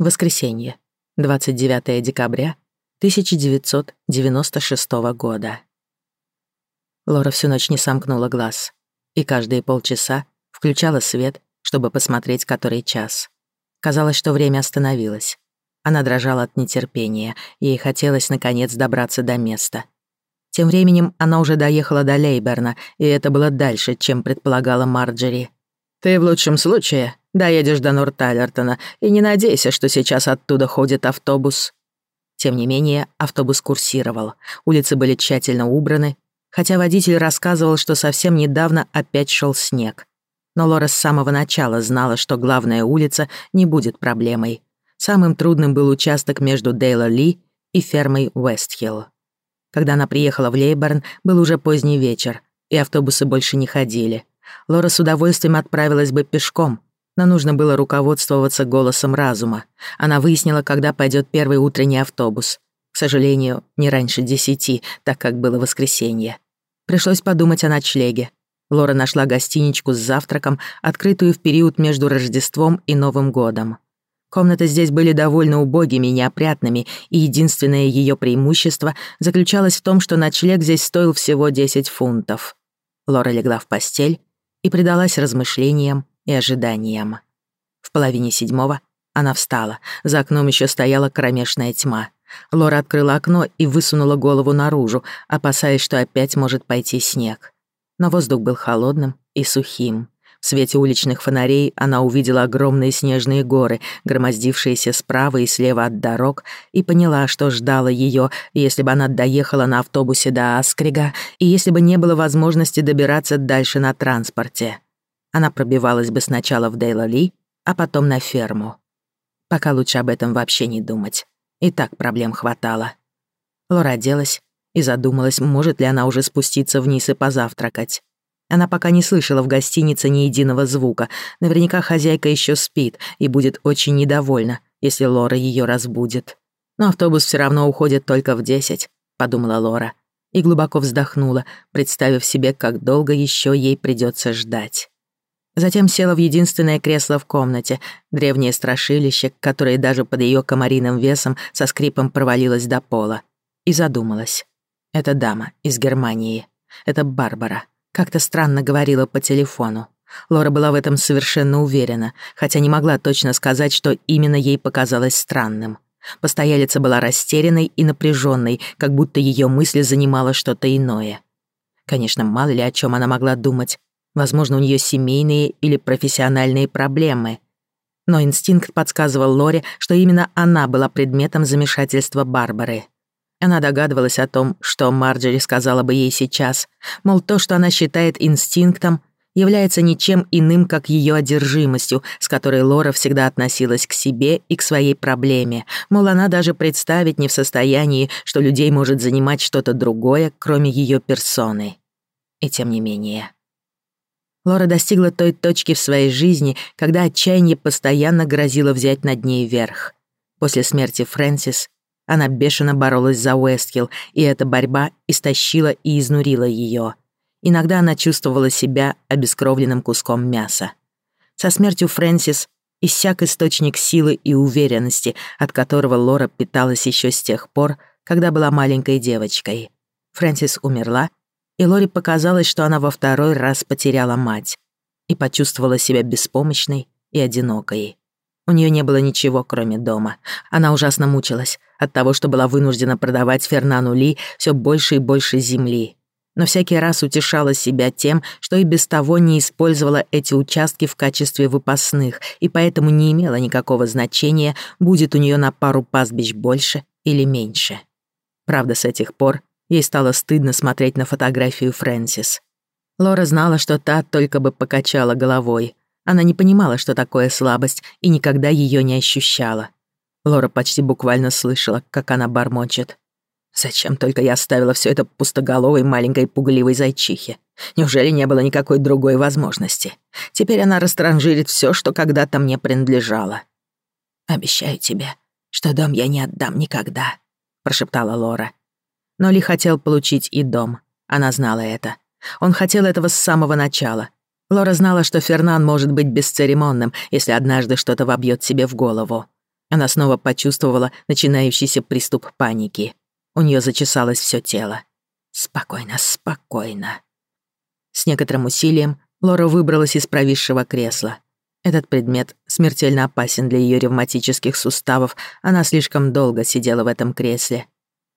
Воскресенье, 29 декабря 1996 года. Лора всю ночь не сомкнула глаз и каждые полчаса включала свет, чтобы посмотреть, который час. Казалось, что время остановилось. Она дрожала от нетерпения, ей хотелось, наконец, добраться до места. Тем временем она уже доехала до Лейберна, и это было дальше, чем предполагала Марджери. «Ты в лучшем случае Доедешь до Нур-Талертона и не надейся, что сейчас оттуда ходит автобус». Тем не менее, автобус курсировал. Улицы были тщательно убраны, хотя водитель рассказывал, что совсем недавно опять шел снег. Но Лора с самого начала знала, что главная улица не будет проблемой. Самым трудным был участок между Дейла-Ли и фермой Уэстхилл. Когда она приехала в Лейборн, был уже поздний вечер, и автобусы больше не ходили. Лора с удовольствием отправилась бы пешком, но нужно было руководствоваться голосом разума. Она выяснила, когда пойдет первый утренний автобус. К сожалению, не раньше десяти, так как было воскресенье. Пришлось подумать о ночлеге. Лора нашла гостиничку с завтраком, открытую в период между Рождеством и Новым годом. Комнаты здесь были довольно убогими, неопрятными, и единственное ее преимущество заключалось в том, что ночлег здесь стоил всего 10 фунтов. Лора легла в постель и предалась размышлениям и ожиданием. В половине седьмого она встала. За окном еще стояла кромешная тьма. Лора открыла окно и высунула голову наружу, опасаясь, что опять может пойти снег. Но воздух был холодным и сухим. В свете уличных фонарей она увидела огромные снежные горы, громоздившиеся справа и слева от дорог, и поняла, что ждала ее, если бы она доехала на автобусе до Аскрига, и если бы не было возможности добираться дальше на транспорте она пробивалась бы сначала в Дейла-Ли, а потом на ферму. Пока лучше об этом вообще не думать. И так проблем хватало. Лора оделась и задумалась, может ли она уже спуститься вниз и позавтракать. Она пока не слышала в гостинице ни единого звука. Наверняка хозяйка еще спит и будет очень недовольна, если Лора ее разбудит. Но автобус все равно уходит только в десять, подумала Лора и глубоко вздохнула, представив себе, как долго еще ей придется ждать. Затем села в единственное кресло в комнате, древнее страшилище, которое даже под ее комариным весом со скрипом провалилось до пола, и задумалась. Это дама из Германии. Это Барбара. Как-то странно говорила по телефону. Лора была в этом совершенно уверена, хотя не могла точно сказать, что именно ей показалось странным. Постоялица была растерянной и напряженной, как будто ее мысли занимало что-то иное. Конечно, мало ли о чем она могла думать, Возможно, у нее семейные или профессиональные проблемы. Но инстинкт подсказывал Лоре, что именно она была предметом замешательства Барбары. Она догадывалась о том, что Марджери сказала бы ей сейчас, мол, то, что она считает инстинктом, является ничем иным, как ее одержимостью, с которой Лора всегда относилась к себе и к своей проблеме, мол, она даже представить не в состоянии, что людей может занимать что-то другое, кроме ее персоны. И тем не менее. Лора достигла той точки в своей жизни, когда отчаяние постоянно грозило взять над ней верх. После смерти Фрэнсис она бешено боролась за Уэстхилл, и эта борьба истощила и изнурила ее. Иногда она чувствовала себя обескровленным куском мяса. Со смертью Фрэнсис иссяк источник силы и уверенности, от которого Лора питалась еще с тех пор, когда была маленькой девочкой. Фрэнсис умерла, и Лори показалось, что она во второй раз потеряла мать и почувствовала себя беспомощной и одинокой. У нее не было ничего, кроме дома. Она ужасно мучилась от того, что была вынуждена продавать Фернану Ли все больше и больше земли. Но всякий раз утешала себя тем, что и без того не использовала эти участки в качестве выпасных, и поэтому не имела никакого значения, будет у нее на пару пастбищ больше или меньше. Правда, с этих пор Ей стало стыдно смотреть на фотографию Фрэнсис. Лора знала, что та только бы покачала головой. Она не понимала, что такое слабость, и никогда ее не ощущала. Лора почти буквально слышала, как она бормочет. «Зачем только я оставила все это пустоголовой маленькой пугливой зайчихе? Неужели не было никакой другой возможности? Теперь она растранжирит все, что когда-то мне принадлежало». «Обещаю тебе, что дом я не отдам никогда», — прошептала Лора. Но Ли хотел получить и дом. Она знала это. Он хотел этого с самого начала. Лора знала, что Фернан может быть бесцеремонным, если однажды что-то вобьет себе в голову. Она снова почувствовала начинающийся приступ паники. У нее зачесалось все тело. «Спокойно, спокойно». С некоторым усилием Лора выбралась из провисшего кресла. Этот предмет смертельно опасен для ее ревматических суставов, она слишком долго сидела в этом кресле.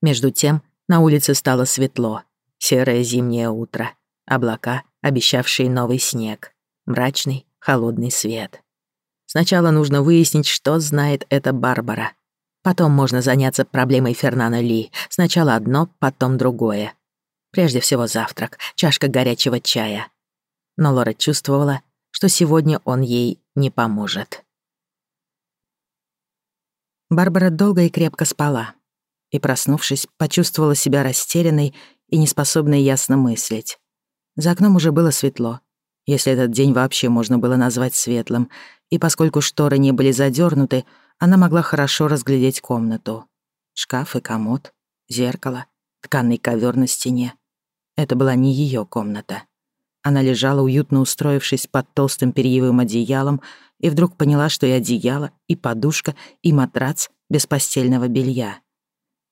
Между тем, на улице стало светло. Серое зимнее утро. Облака, обещавшие новый снег. Мрачный, холодный свет. Сначала нужно выяснить, что знает эта Барбара. Потом можно заняться проблемой Фернана Ли. Сначала одно, потом другое. Прежде всего завтрак, чашка горячего чая. Но Лора чувствовала, что сегодня он ей не поможет. Барбара долго и крепко спала и, проснувшись, почувствовала себя растерянной и неспособной ясно мыслить. За окном уже было светло, если этот день вообще можно было назвать светлым, и поскольку шторы не были задернуты, она могла хорошо разглядеть комнату. Шкаф и комод, зеркало, тканый ковер на стене. Это была не ее комната. Она лежала, уютно устроившись под толстым перьевым одеялом, и вдруг поняла, что и одеяло, и подушка, и матрац без постельного белья.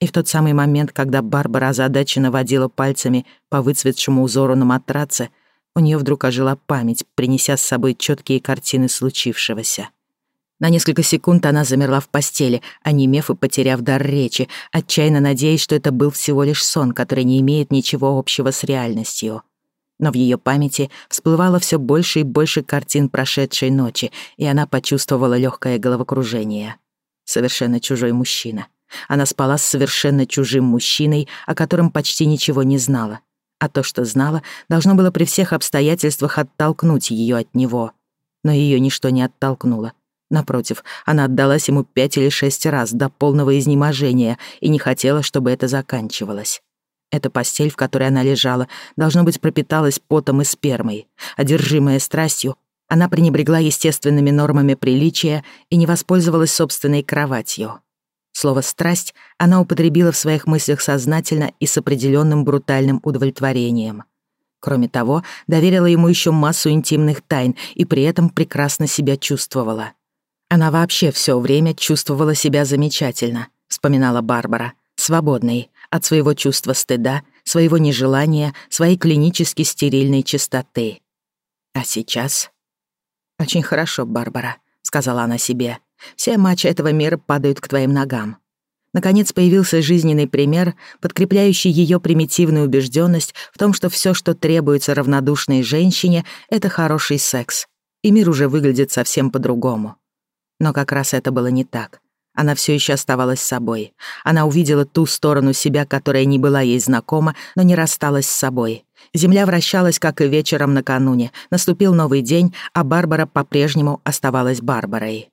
И в тот самый момент, когда Барбара озадаченно водила пальцами по выцветшему узору на матраце, у нее вдруг ожила память, принеся с собой четкие картины случившегося. На несколько секунд она замерла в постели, онемев и потеряв дар речи, отчаянно надеясь, что это был всего лишь сон, который не имеет ничего общего с реальностью. Но в ее памяти всплывало все больше и больше картин прошедшей ночи, и она почувствовала легкое головокружение. Совершенно чужой мужчина — она спала с совершенно чужим мужчиной, о котором почти ничего не знала. А то, что знала, должно было при всех обстоятельствах оттолкнуть ее от него. Но ее ничто не оттолкнуло. Напротив, она отдалась ему пять или шесть раз до полного изнеможения и не хотела, чтобы это заканчивалось. Эта постель, в которой она лежала, должно быть, пропиталась потом и спермой. Одержимая страстью, она пренебрегла естественными нормами приличия и не воспользовалась собственной кроватью. Слово «страсть» она употребила в своих мыслях сознательно и с определенным брутальным удовлетворением. Кроме того, доверила ему еще массу интимных тайн и при этом прекрасно себя чувствовала. Она вообще все время чувствовала себя замечательно, вспоминала Барбара, свободной от своего чувства стыда, своего нежелания, своей клинически стерильной чистоты. А сейчас... «Очень хорошо, Барбара», — сказала она себе. Все матчи этого мира падают к твоим ногам. Наконец появился жизненный пример, подкрепляющий ее примитивную убежденность в том, что все, что требуется равнодушной женщине, это хороший секс. И мир уже выглядит совсем по-другому. Но как раз это было не так. Она все еще оставалась собой. Она увидела ту сторону себя, которая не была ей знакома, но не рассталась с собой. Земля вращалась, как и вечером накануне. Наступил новый день, а Барбара по-прежнему оставалась Барбарой.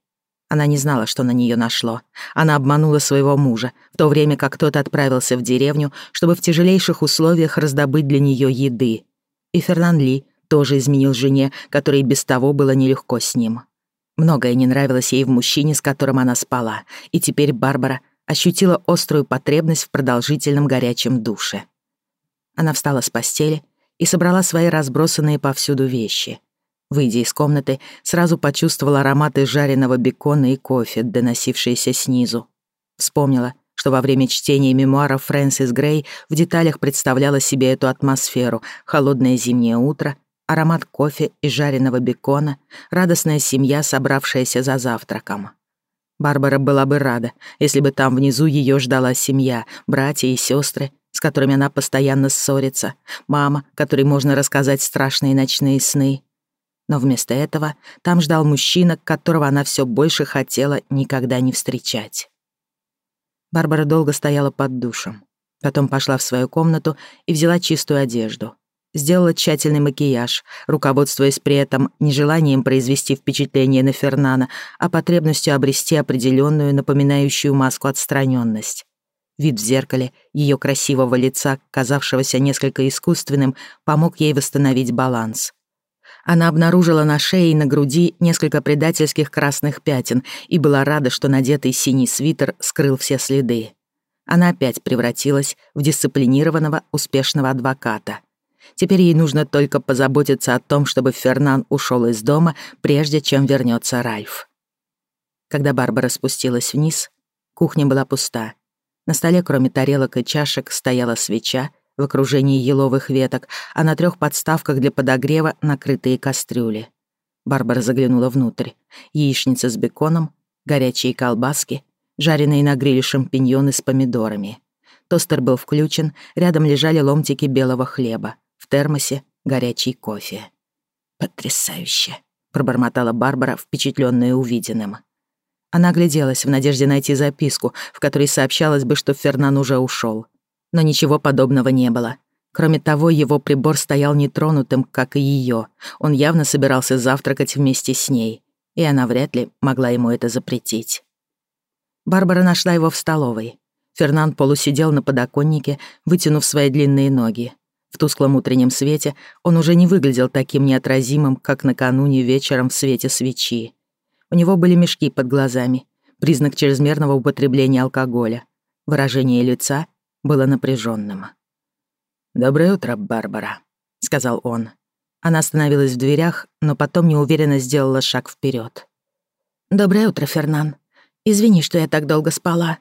Она не знала, что на нее нашло. Она обманула своего мужа, в то время как тот отправился в деревню, чтобы в тяжелейших условиях раздобыть для нее еды. И Фернан Ли тоже изменил жене, которой без того было нелегко с ним. Многое не нравилось ей в мужчине, с которым она спала, и теперь Барбара ощутила острую потребность в продолжительном горячем душе. Она встала с постели и собрала свои разбросанные повсюду вещи — Выйдя из комнаты, сразу почувствовал ароматы жареного бекона и кофе, доносившиеся снизу. Вспомнила, что во время чтения мемуара Фрэнсис Грей в деталях представляла себе эту атмосферу — холодное зимнее утро, аромат кофе и жареного бекона, радостная семья, собравшаяся за завтраком. Барбара была бы рада, если бы там внизу ее ждала семья, братья и сестры, с которыми она постоянно ссорится, мама, которой можно рассказать страшные ночные сны — но вместо этого там ждал мужчина, которого она все больше хотела никогда не встречать. Барбара долго стояла под душем. Потом пошла в свою комнату и взяла чистую одежду. Сделала тщательный макияж, руководствуясь при этом не желанием произвести впечатление на Фернана, а потребностью обрести определенную, напоминающую маску отстраненность. Вид в зеркале ее красивого лица, казавшегося несколько искусственным, помог ей восстановить баланс. Она обнаружила на шее и на груди несколько предательских красных пятен и была рада, что надетый синий свитер скрыл все следы. Она опять превратилась в дисциплинированного, успешного адвоката. Теперь ей нужно только позаботиться о том, чтобы Фернан ушел из дома, прежде чем вернется Ральф. Когда Барбара спустилась вниз, кухня была пуста. На столе, кроме тарелок и чашек, стояла свеча, в окружении еловых веток, а на трех подставках для подогрева накрытые кастрюли. Барбара заглянула внутрь. Яичница с беконом, горячие колбаски, жареные на гриле шампиньоны с помидорами. Тостер был включен, рядом лежали ломтики белого хлеба. В термосе горячий кофе. «Потрясающе!» — пробормотала Барбара, впечатленная увиденным. Она огляделась в надежде найти записку, в которой сообщалось бы, что Фернан уже ушел. Но ничего подобного не было. Кроме того, его прибор стоял нетронутым, как и ее. Он явно собирался завтракать вместе с ней, и она вряд ли могла ему это запретить. Барбара нашла его в столовой. Фернанд полусидел на подоконнике, вытянув свои длинные ноги. В тусклом утреннем свете он уже не выглядел таким неотразимым, как накануне вечером в свете свечи. У него были мешки под глазами, признак чрезмерного употребления алкоголя. Выражение лица было напряженным. «Доброе утро, Барбара», — сказал он. Она остановилась в дверях, но потом неуверенно сделала шаг вперед. «Доброе утро, Фернан. Извини, что я так долго спала».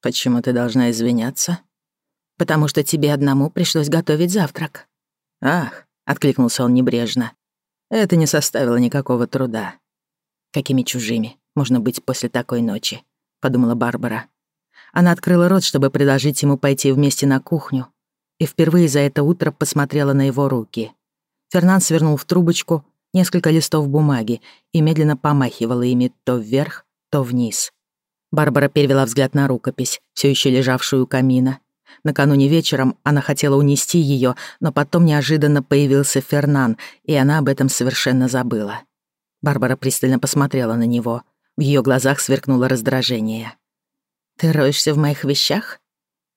«Почему ты должна извиняться?» «Потому что тебе одному пришлось готовить завтрак». «Ах», — откликнулся он небрежно. «Это не составило никакого труда». «Какими чужими можно быть после такой ночи?» — подумала Барбара. Она открыла рот, чтобы предложить ему пойти вместе на кухню, и впервые за это утро посмотрела на его руки. Фернан свернул в трубочку несколько листов бумаги и медленно помахивала ими то вверх, то вниз. Барбара перевела взгляд на рукопись, все еще лежавшую у камина. Накануне вечером она хотела унести ее, но потом неожиданно появился Фернан, и она об этом совершенно забыла. Барбара пристально посмотрела на него. В ее глазах сверкнуло раздражение. «Ты роешься в моих вещах?»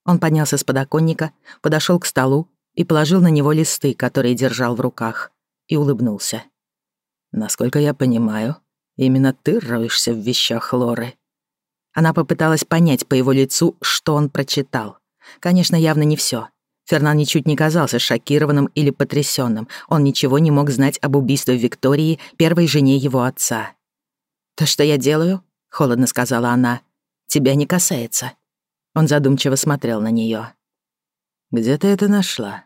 Он поднялся с подоконника, подошел к столу и положил на него листы, которые держал в руках, и улыбнулся. «Насколько я понимаю, именно ты роешься в вещах Лоры». Она попыталась понять по его лицу, что он прочитал. Конечно, явно не все. Фернан ничуть не казался шокированным или потрясенным. Он ничего не мог знать об убийстве Виктории, первой жене его отца. «То, что я делаю?» — холодно сказала она тебя не касается». Он задумчиво смотрел на нее. «Где ты это нашла?»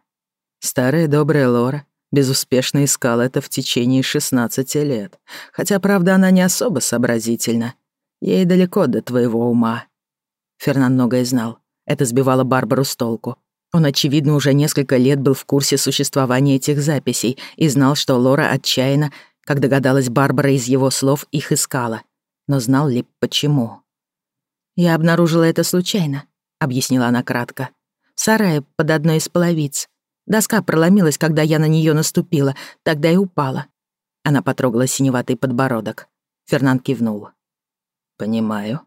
Старая добрая Лора безуспешно искала это в течение 16 лет, хотя, правда, она не особо сообразительна. Ей далеко до твоего ума. Фернан многое знал. Это сбивало Барбару с толку. Он, очевидно, уже несколько лет был в курсе существования этих записей и знал, что Лора отчаянно, как догадалась Барбара из его слов, их искала. Но знал ли почему? «Я обнаружила это случайно», — объяснила она кратко. «В сарае под одной из половиц. Доска проломилась, когда я на нее наступила, тогда и упала». Она потрогала синеватый подбородок. Фернан кивнул. «Понимаю.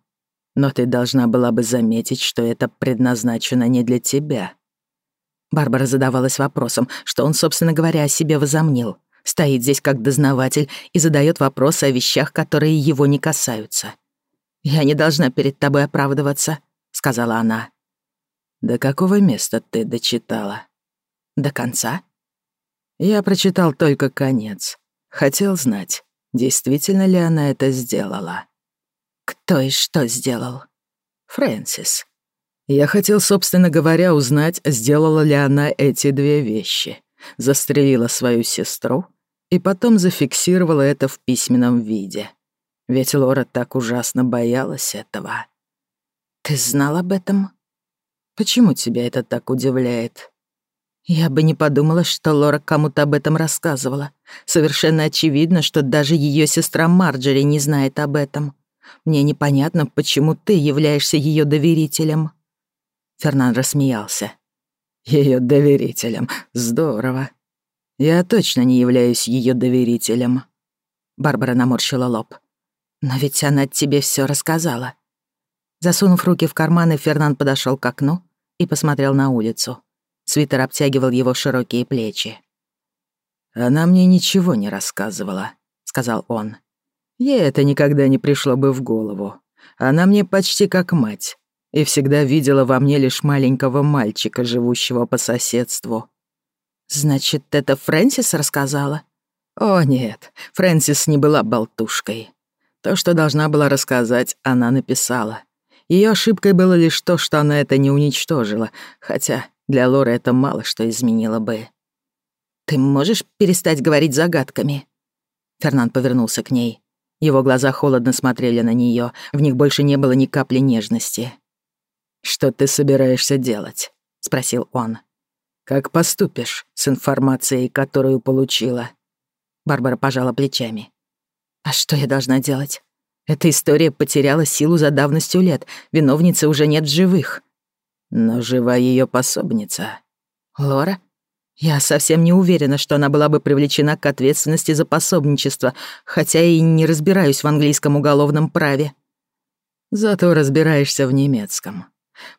Но ты должна была бы заметить, что это предназначено не для тебя». Барбара задавалась вопросом, что он, собственно говоря, о себе возомнил. Стоит здесь как дознаватель и задает вопросы о вещах, которые его не касаются. «Я не должна перед тобой оправдываться», — сказала она. «До какого места ты дочитала?» «До конца?» Я прочитал только конец. Хотел знать, действительно ли она это сделала. «Кто и что сделал?» «Фрэнсис». Я хотел, собственно говоря, узнать, сделала ли она эти две вещи. Застрелила свою сестру и потом зафиксировала это в письменном виде. Ведь Лора так ужасно боялась этого. Ты знал об этом? Почему тебя это так удивляет? Я бы не подумала, что Лора кому-то об этом рассказывала. Совершенно очевидно, что даже ее сестра Марджери не знает об этом. Мне непонятно, почему ты являешься ее доверителем. Фернан рассмеялся. Ее доверителем. Здорово. Я точно не являюсь ее доверителем. Барбара наморщила лоб. Но ведь она тебе все рассказала. Засунув руки в карманы, Фернан подошел к окну и посмотрел на улицу. Свитер обтягивал его широкие плечи. «Она мне ничего не рассказывала», — сказал он. «Ей это никогда не пришло бы в голову. Она мне почти как мать и всегда видела во мне лишь маленького мальчика, живущего по соседству». «Значит, это Фрэнсис рассказала?» «О, нет, Фрэнсис не была болтушкой. То, что должна была рассказать, она написала. Ее ошибкой было лишь то, что она это не уничтожила, хотя для Лоры это мало что изменило бы. «Ты можешь перестать говорить загадками?» Фернан повернулся к ней. Его глаза холодно смотрели на нее, в них больше не было ни капли нежности. «Что ты собираешься делать?» — спросил он. «Как поступишь с информацией, которую получила?» Барбара пожала плечами. А что я должна делать? Эта история потеряла силу за давностью лет. Виновницы уже нет в живых. Но жива ее пособница. Лора? Я совсем не уверена, что она была бы привлечена к ответственности за пособничество, хотя и не разбираюсь в английском уголовном праве. Зато разбираешься в немецком.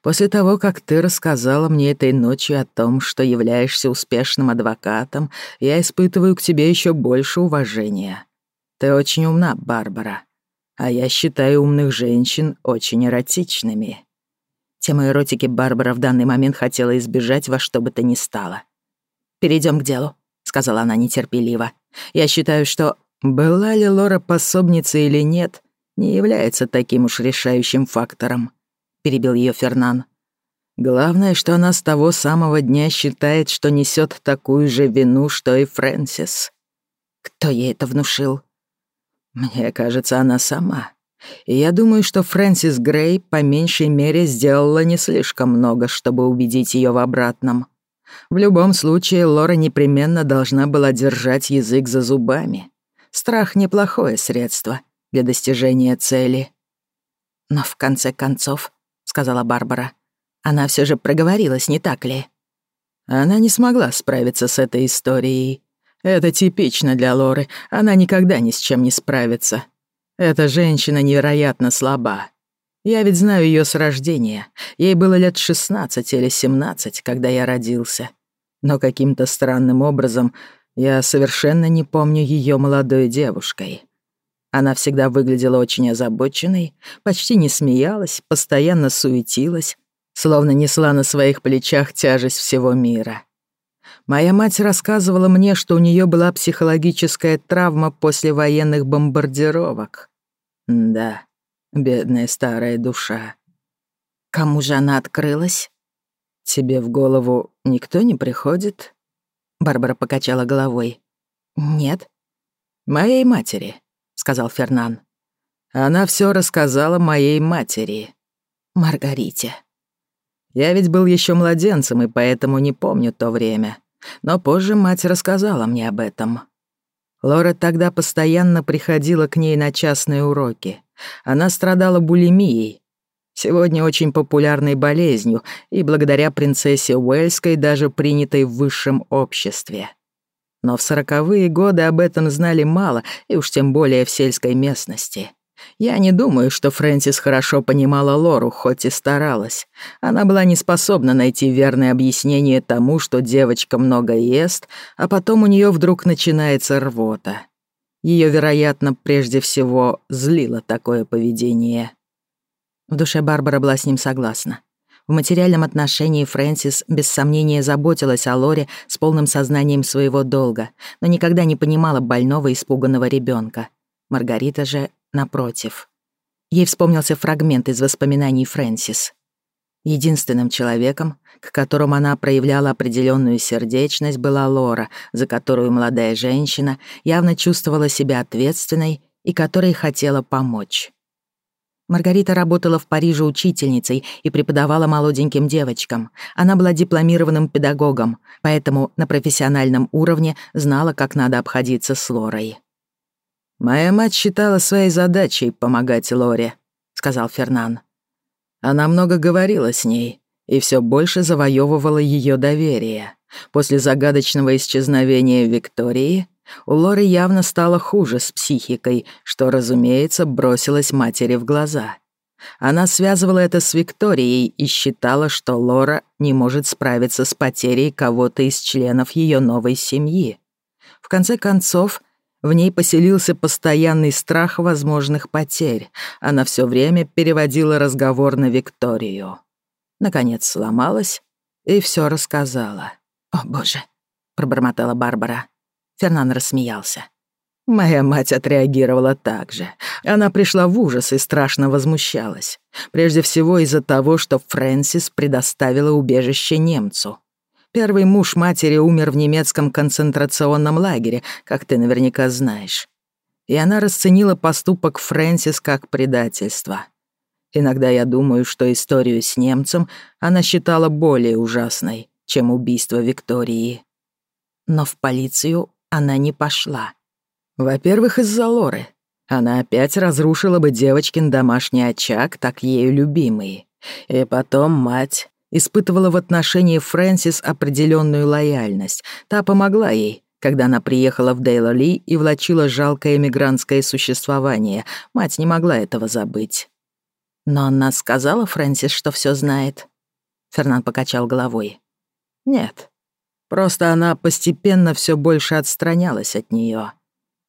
После того, как ты рассказала мне этой ночью о том, что являешься успешным адвокатом, я испытываю к тебе еще больше уважения. Ты очень умна, Барбара. А я считаю умных женщин очень эротичными. Тема эротики Барбара в данный момент хотела избежать во что бы то ни стало. Перейдем к делу», — сказала она нетерпеливо. «Я считаю, что была ли Лора пособницей или нет, не является таким уж решающим фактором», — перебил ее Фернан. «Главное, что она с того самого дня считает, что несет такую же вину, что и Фрэнсис». «Кто ей это внушил?» Мне кажется, она сама. И я думаю, что Фрэнсис Грей по меньшей мере сделала не слишком много, чтобы убедить ее в обратном. В любом случае, Лора непременно должна была держать язык за зубами. Страх — неплохое средство для достижения цели. «Но в конце концов», — сказала Барбара, — «она все же проговорилась, не так ли?» Она не смогла справиться с этой историей, это типично для Лоры, она никогда ни с чем не справится. Эта женщина невероятно слаба. Я ведь знаю ее с рождения. Ей было лет 16 или 17, когда я родился. Но каким-то странным образом я совершенно не помню ее молодой девушкой. Она всегда выглядела очень озабоченной, почти не смеялась, постоянно суетилась, словно несла на своих плечах тяжесть всего мира. Моя мать рассказывала мне, что у нее была психологическая травма после военных бомбардировок. Да, бедная старая душа. Кому же она открылась? Тебе в голову никто не приходит? Барбара покачала головой. Нет. Моей матери, сказал Фернан. Она все рассказала моей матери. Маргарите. Я ведь был еще младенцем и поэтому не помню то время но позже мать рассказала мне об этом. Лора тогда постоянно приходила к ней на частные уроки. Она страдала булимией, сегодня очень популярной болезнью и благодаря принцессе Уэльской даже принятой в высшем обществе. Но в сороковые годы об этом знали мало, и уж тем более в сельской местности. Я не думаю, что Фрэнсис хорошо понимала Лору, хоть и старалась. Она была не способна найти верное объяснение тому, что девочка много ест, а потом у нее вдруг начинается рвота. Ее, вероятно, прежде всего злило такое поведение. В душе Барбара была с ним согласна. В материальном отношении Фрэнсис без сомнения заботилась о Лоре с полным сознанием своего долга, но никогда не понимала больного испуганного ребенка. Маргарита же напротив. Ей вспомнился фрагмент из воспоминаний Фрэнсис. Единственным человеком, к которому она проявляла определенную сердечность, была Лора, за которую молодая женщина явно чувствовала себя ответственной и которой хотела помочь. Маргарита работала в Париже учительницей и преподавала молоденьким девочкам. Она была дипломированным педагогом, поэтому на профессиональном уровне знала, как надо обходиться с Лорой. «Моя мать считала своей задачей помогать Лоре», — сказал Фернан. «Она много говорила с ней и все больше завоевывала ее доверие. После загадочного исчезновения Виктории у Лоры явно стало хуже с психикой, что, разумеется, бросилось матери в глаза. Она связывала это с Викторией и считала, что Лора не может справиться с потерей кого-то из членов ее новой семьи. В конце концов, в ней поселился постоянный страх возможных потерь. Она все время переводила разговор на Викторию. Наконец сломалась и все рассказала. «О, боже!» — пробормотала Барбара. Фернан рассмеялся. Моя мать отреагировала так же. Она пришла в ужас и страшно возмущалась. Прежде всего из-за того, что Фрэнсис предоставила убежище немцу. Первый муж матери умер в немецком концентрационном лагере, как ты наверняка знаешь. И она расценила поступок Фрэнсис как предательство. Иногда я думаю, что историю с немцем она считала более ужасной, чем убийство Виктории. Но в полицию она не пошла. Во-первых, из-за Лоры. Она опять разрушила бы девочкин домашний очаг, так ею любимый. И потом мать испытывала в отношении Фрэнсис определенную лояльность. Та помогла ей, когда она приехала в Дейла-Ли и влачила жалкое эмигрантское существование. Мать не могла этого забыть. «Но она сказала Фрэнсис, что все знает?» Фернан покачал головой. «Нет. Просто она постепенно все больше отстранялась от нее.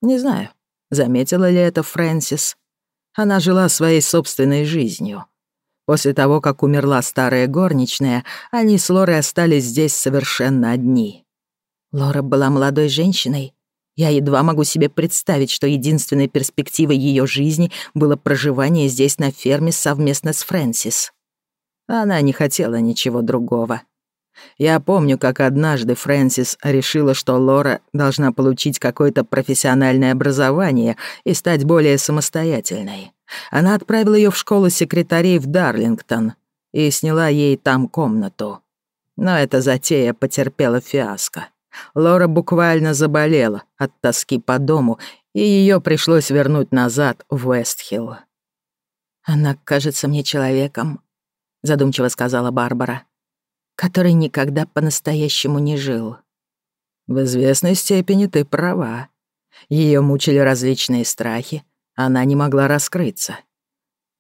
Не знаю, заметила ли это Фрэнсис. Она жила своей собственной жизнью. После того, как умерла старая горничная, они с Лорой остались здесь совершенно одни. Лора была молодой женщиной. Я едва могу себе представить, что единственной перспективой ее жизни было проживание здесь на ферме совместно с Фрэнсис. Она не хотела ничего другого. Я помню, как однажды Фрэнсис решила, что Лора должна получить какое-то профессиональное образование и стать более самостоятельной. Она отправила ее в школу секретарей в Дарлингтон и сняла ей там комнату. Но эта затея потерпела фиаско. Лора буквально заболела от тоски по дому, и ее пришлось вернуть назад в Уэстхилл. «Она кажется мне человеком», — задумчиво сказала Барбара, «который никогда по-настоящему не жил». «В известной степени ты права. Ее мучили различные страхи, она не могла раскрыться.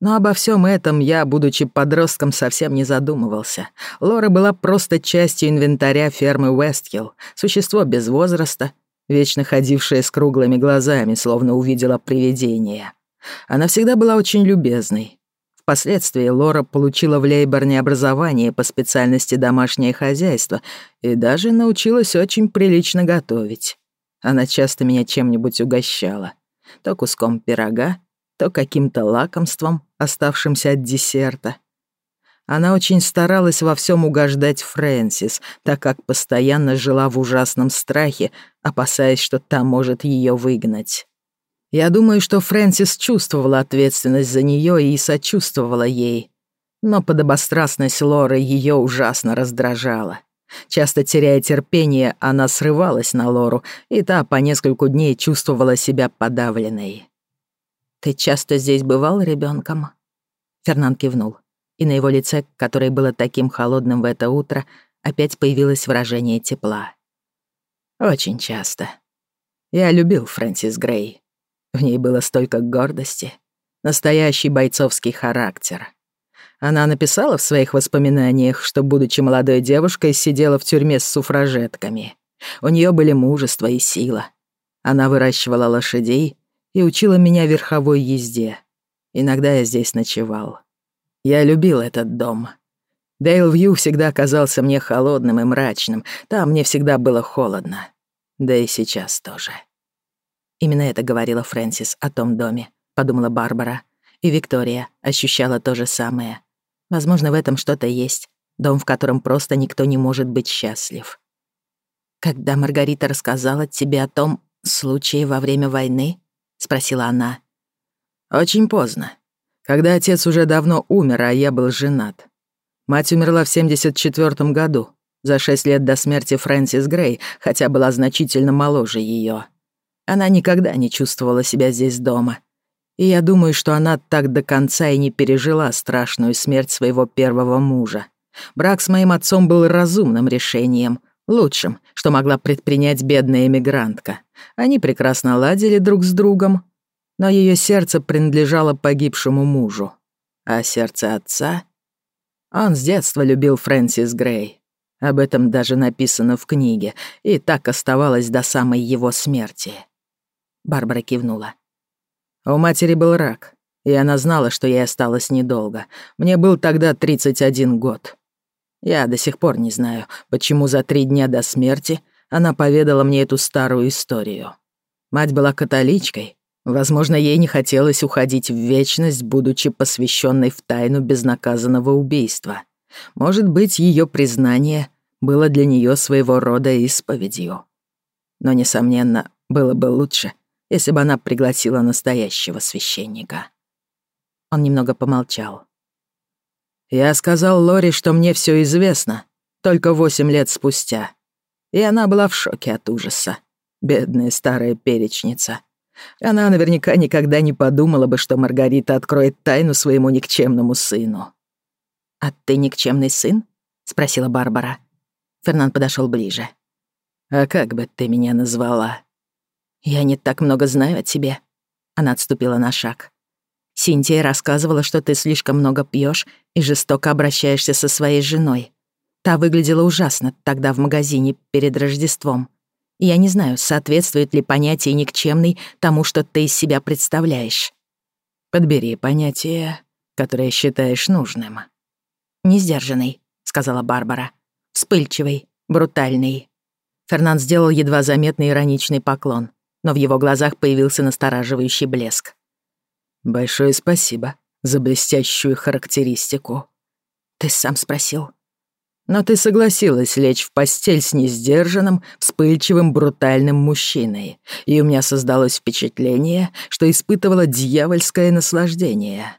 Но обо всем этом я, будучи подростком, совсем не задумывался. Лора была просто частью инвентаря фермы Уэстхилл, существо без возраста, вечно ходившее с круглыми глазами, словно увидела привидение. Она всегда была очень любезной. Впоследствии Лора получила в Лейборне образование по специальности домашнее хозяйство и даже научилась очень прилично готовить. Она часто меня чем-нибудь угощала. То куском пирога, то каким-то лакомством, оставшимся от десерта. Она очень старалась во всем угождать Фрэнсис, так как постоянно жила в ужасном страхе, опасаясь, что та может ее выгнать. Я думаю, что Фрэнсис чувствовала ответственность за нее и сочувствовала ей. Но подобострастность Лоры ее ужасно раздражала. Часто теряя терпение, она срывалась на Лору, и та по нескольку дней чувствовала себя подавленной. «Ты часто здесь бывал ребенком? Фернан кивнул, и на его лице, которое было таким холодным в это утро, опять появилось выражение тепла. «Очень часто. Я любил Фрэнсис Грей. В ней было столько гордости. Настоящий бойцовский характер. Она написала в своих воспоминаниях, что, будучи молодой девушкой, сидела в тюрьме с суфражетками. У нее были мужество и сила. Она выращивала лошадей и учила меня верховой езде. Иногда я здесь ночевал. Я любил этот дом. Дейл-Вью всегда казался мне холодным и мрачным. Там мне всегда было холодно. Да и сейчас тоже. Именно это говорила Фрэнсис о том доме, подумала Барбара. И Виктория ощущала то же самое. Возможно, в этом что-то есть. Дом, в котором просто никто не может быть счастлив. «Когда Маргарита рассказала тебе о том случае во время войны?» — спросила она. «Очень поздно. Когда отец уже давно умер, а я был женат. Мать умерла в 74 году, за шесть лет до смерти Фрэнсис Грей, хотя была значительно моложе ее. Она никогда не чувствовала себя здесь дома, и я думаю, что она так до конца и не пережила страшную смерть своего первого мужа. Брак с моим отцом был разумным решением, лучшим, что могла предпринять бедная эмигрантка. Они прекрасно ладили друг с другом, но ее сердце принадлежало погибшему мужу. А сердце отца? Он с детства любил Фрэнсис Грей. Об этом даже написано в книге, и так оставалось до самой его смерти. Барбара кивнула. У матери был рак, и она знала, что ей осталось недолго. Мне был тогда 31 год. Я до сих пор не знаю, почему за три дня до смерти она поведала мне эту старую историю. Мать была католичкой, возможно, ей не хотелось уходить в вечность, будучи посвященной в тайну безнаказанного убийства. Может быть, ее признание было для нее своего рода исповедью. Но, несомненно, было бы лучше, если бы она пригласила настоящего священника. Он немного помолчал. «Я сказал Лори, что мне все известно, только восемь лет спустя. И она была в шоке от ужаса. Бедная старая перечница. Она наверняка никогда не подумала бы, что Маргарита откроет тайну своему никчемному сыну». «А ты никчемный сын?» — спросила Барбара. Фернан подошел ближе. «А как бы ты меня назвала?» «Я не так много знаю о тебе». Она отступила на шаг. «Синтия рассказывала, что ты слишком много пьешь и жестоко обращаешься со своей женой. Та выглядела ужасно тогда в магазине перед Рождеством. Я не знаю, соответствует ли понятие «никчемный» тому, что ты из себя представляешь». «Подбери понятие, которое считаешь нужным». Нездержанный, — сказала Барбара. «Вспыльчивый, брутальный». Фернанд сделал едва заметный ироничный поклон но в его глазах появился настораживающий блеск. «Большое спасибо за блестящую характеристику». «Ты сам спросил». «Но ты согласилась лечь в постель с несдержанным, вспыльчивым, брутальным мужчиной, и у меня создалось впечатление, что испытывала дьявольское наслаждение».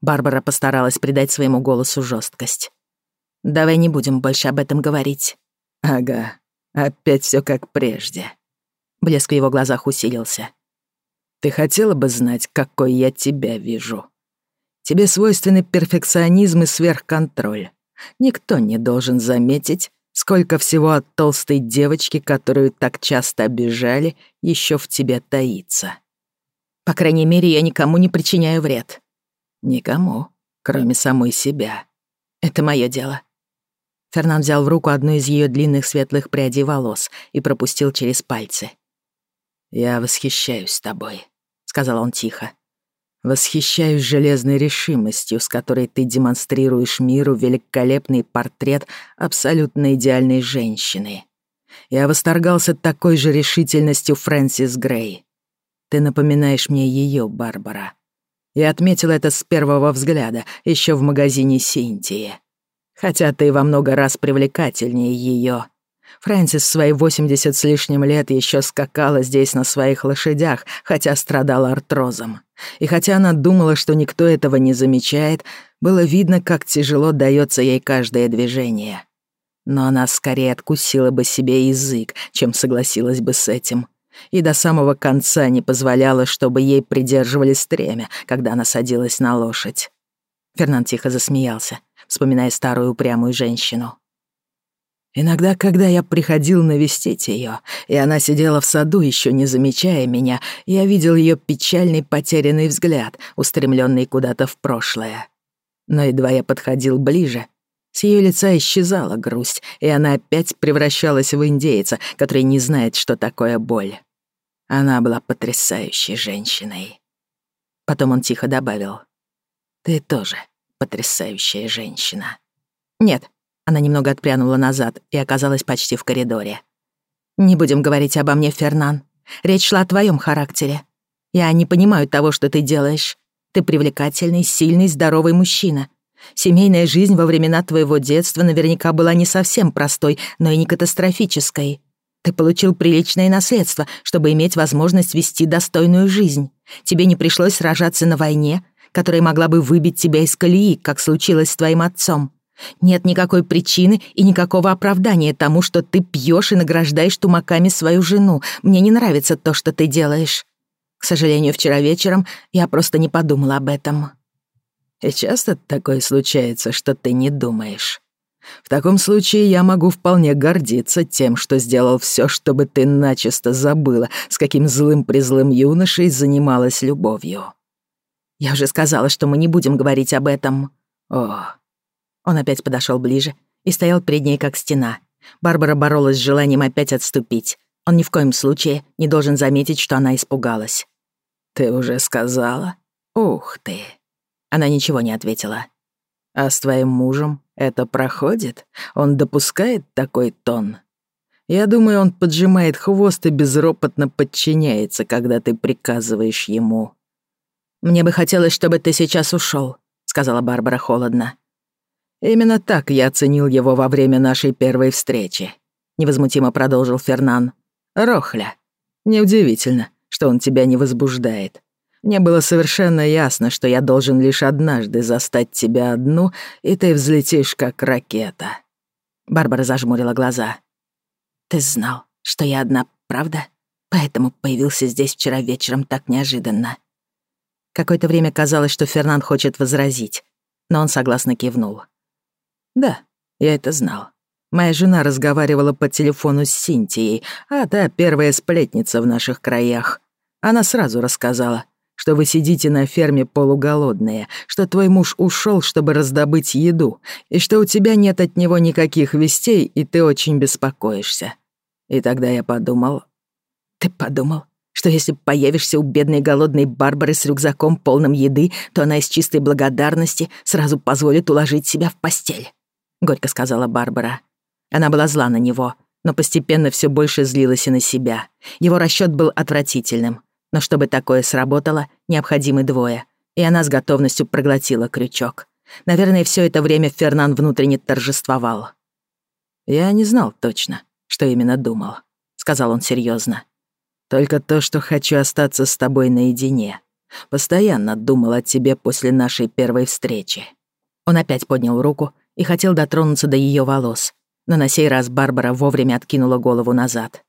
Барбара постаралась придать своему голосу жесткость. «Давай не будем больше об этом говорить». «Ага, опять все как прежде», Блеск в его глазах усилился. «Ты хотела бы знать, какой я тебя вижу? Тебе свойственны перфекционизм и сверхконтроль. Никто не должен заметить, сколько всего от толстой девочки, которую так часто обижали, еще в тебе таится. По крайней мере, я никому не причиняю вред. Никому, кроме самой себя. Это мое дело». Фернан взял в руку одну из ее длинных светлых прядей волос и пропустил через пальцы. «Я восхищаюсь тобой», — сказал он тихо. «Восхищаюсь железной решимостью, с которой ты демонстрируешь миру великолепный портрет абсолютно идеальной женщины. Я восторгался такой же решительностью Фрэнсис Грей. Ты напоминаешь мне ее, Барбара. Я отметил это с первого взгляда, еще в магазине Синтии. Хотя ты во много раз привлекательнее ее. Фрэнсис в свои 80 с лишним лет еще скакала здесь на своих лошадях, хотя страдала артрозом. И хотя она думала, что никто этого не замечает, было видно, как тяжело дается ей каждое движение. Но она скорее откусила бы себе язык, чем согласилась бы с этим. И до самого конца не позволяла, чтобы ей придерживали стремя, когда она садилась на лошадь. Фернан тихо засмеялся, вспоминая старую упрямую женщину. Иногда, когда я приходил навестить ее, и она сидела в саду, еще не замечая меня, я видел ее печальный потерянный взгляд, устремленный куда-то в прошлое. Но едва я подходил ближе, с ее лица исчезала грусть, и она опять превращалась в индейца, который не знает, что такое боль. Она была потрясающей женщиной. Потом он тихо добавил. «Ты тоже потрясающая женщина». «Нет», она немного отпрянула назад и оказалась почти в коридоре. «Не будем говорить обо мне, Фернан. Речь шла о твоем характере. Я не понимаю того, что ты делаешь. Ты привлекательный, сильный, здоровый мужчина. Семейная жизнь во времена твоего детства наверняка была не совсем простой, но и не катастрофической. Ты получил приличное наследство, чтобы иметь возможность вести достойную жизнь. Тебе не пришлось сражаться на войне, которая могла бы выбить тебя из колеи, как случилось с твоим отцом. Нет никакой причины и никакого оправдания тому, что ты пьешь и награждаешь тумаками свою жену. Мне не нравится то, что ты делаешь. К сожалению, вчера вечером я просто не подумала об этом. И часто такое случается, что ты не думаешь. В таком случае я могу вполне гордиться тем, что сделал все, чтобы ты начисто забыла, с каким злым-призлым юношей занималась любовью. Я уже сказала, что мы не будем говорить об этом. О, он опять подошел ближе и стоял перед ней как стена. Барбара боролась с желанием опять отступить. Он ни в коем случае не должен заметить, что она испугалась. «Ты уже сказала? Ух ты!» Она ничего не ответила. «А с твоим мужем это проходит? Он допускает такой тон?» «Я думаю, он поджимает хвост и безропотно подчиняется, когда ты приказываешь ему». «Мне бы хотелось, чтобы ты сейчас ушел, сказала Барбара холодно. Именно так я оценил его во время нашей первой встречи, невозмутимо продолжил Фернан. Рохля. Неудивительно, что он тебя не возбуждает. Мне было совершенно ясно, что я должен лишь однажды застать тебя одну, и ты взлетишь как ракета. Барбара зажмурила глаза. Ты знал, что я одна, правда? Поэтому появился здесь вчера вечером так неожиданно. Какое-то время казалось, что Фернан хочет возразить, но он согласно кивнул. Да, я это знал. Моя жена разговаривала по телефону с Синтией, а та первая сплетница в наших краях. Она сразу рассказала, что вы сидите на ферме полуголодные, что твой муж ушел, чтобы раздобыть еду, и что у тебя нет от него никаких вестей, и ты очень беспокоишься. И тогда я подумал... Ты подумал, что если появишься у бедной голодной Барбары с рюкзаком полным еды, то она из чистой благодарности сразу позволит уложить себя в постель? — горько сказала Барбара. Она была зла на него, но постепенно все больше злилась и на себя. Его расчет был отвратительным. Но чтобы такое сработало, необходимы двое. И она с готовностью проглотила крючок. Наверное, все это время Фернан внутренне торжествовал. «Я не знал точно, что именно думал», — сказал он серьезно. «Только то, что хочу остаться с тобой наедине. Постоянно думал о тебе после нашей первой встречи». Он опять поднял руку, и хотел дотронуться до ее волос. Но на сей раз Барбара вовремя откинула голову назад.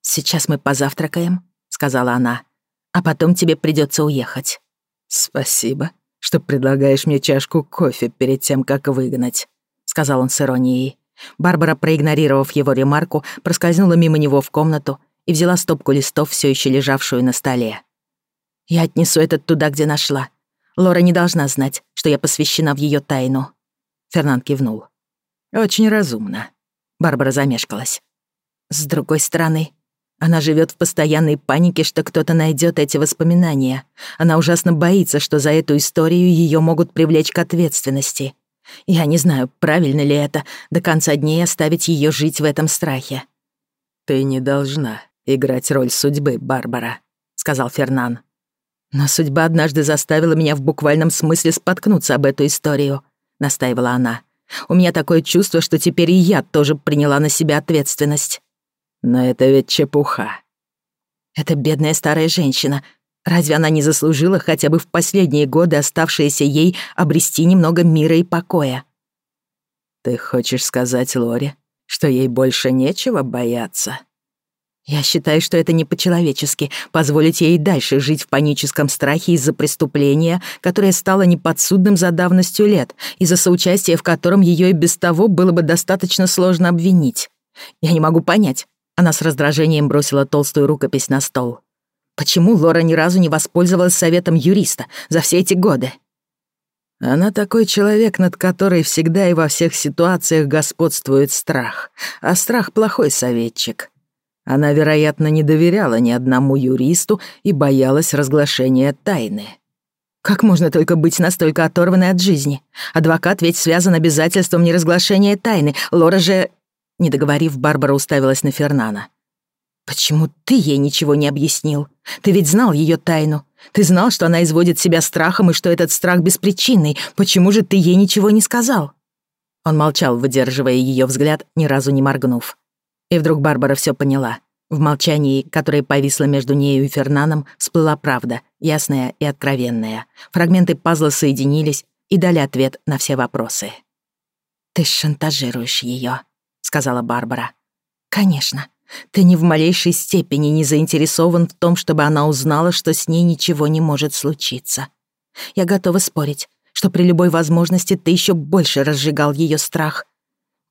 «Сейчас мы позавтракаем», — сказала она, — «а потом тебе придется уехать». «Спасибо, что предлагаешь мне чашку кофе перед тем, как выгнать», — сказал он с иронией. Барбара, проигнорировав его ремарку, проскользнула мимо него в комнату и взяла стопку листов, все еще лежавшую на столе. «Я отнесу этот туда, где нашла. Лора не должна знать, что я посвящена в ее тайну». Фернанд кивнул. «Очень разумно». Барбара замешкалась. «С другой стороны, она живет в постоянной панике, что кто-то найдет эти воспоминания. Она ужасно боится, что за эту историю ее могут привлечь к ответственности. Я не знаю, правильно ли это, до конца дней оставить ее жить в этом страхе». «Ты не должна играть роль судьбы, Барбара», — сказал Фернан. «Но судьба однажды заставила меня в буквальном смысле споткнуться об эту историю настаивала она. «У меня такое чувство, что теперь и я тоже приняла на себя ответственность». «Но это ведь чепуха». «Это бедная старая женщина. Разве она не заслужила хотя бы в последние годы оставшиеся ей обрести немного мира и покоя?» «Ты хочешь сказать Лоре, что ей больше нечего бояться?» Я считаю, что это не по-человечески — позволить ей дальше жить в паническом страхе из-за преступления, которое стало неподсудным за давностью лет, из-за соучастия, в котором ее и без того было бы достаточно сложно обвинить. Я не могу понять. Она с раздражением бросила толстую рукопись на стол. Почему Лора ни разу не воспользовалась советом юриста за все эти годы? Она такой человек, над которой всегда и во всех ситуациях господствует страх. А страх — плохой советчик. Она, вероятно, не доверяла ни одному юристу и боялась разглашения тайны. Как можно только быть настолько оторванной от жизни? Адвокат ведь связан обязательством неразглашения тайны. Лора же...» Не договорив, Барбара уставилась на Фернана. «Почему ты ей ничего не объяснил? Ты ведь знал ее тайну. Ты знал, что она изводит себя страхом и что этот страх беспричинный. Почему же ты ей ничего не сказал?» Он молчал, выдерживая ее взгляд, ни разу не моргнув. И вдруг Барбара все поняла. В молчании, которое повисло между нею и Фернаном, всплыла правда, ясная и откровенная. Фрагменты пазла соединились и дали ответ на все вопросы. «Ты шантажируешь ее, сказала Барбара. «Конечно. Ты ни в малейшей степени не заинтересован в том, чтобы она узнала, что с ней ничего не может случиться. Я готова спорить, что при любой возможности ты еще больше разжигал ее страх.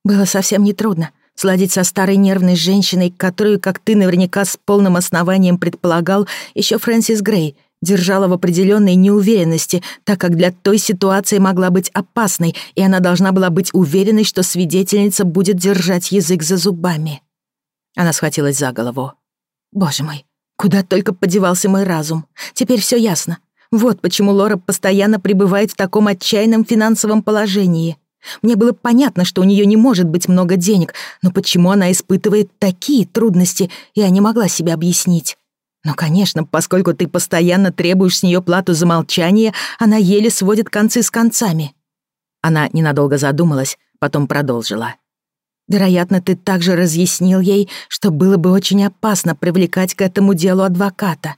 Было совсем нетрудно сладить со старой нервной женщиной, которую, как ты наверняка с полным основанием предполагал, еще Фрэнсис Грей держала в определенной неуверенности, так как для той ситуации могла быть опасной, и она должна была быть уверенной, что свидетельница будет держать язык за зубами. Она схватилась за голову. «Боже мой, куда только подевался мой разум. Теперь все ясно. Вот почему Лора постоянно пребывает в таком отчаянном финансовом положении. Мне было понятно, что у нее не может быть много денег, но почему она испытывает такие трудности, я не могла себе объяснить. Но, конечно, поскольку ты постоянно требуешь с нее плату за молчание, она еле сводит концы с концами. Она ненадолго задумалась, потом продолжила. Вероятно, ты также разъяснил ей, что было бы очень опасно привлекать к этому делу адвоката.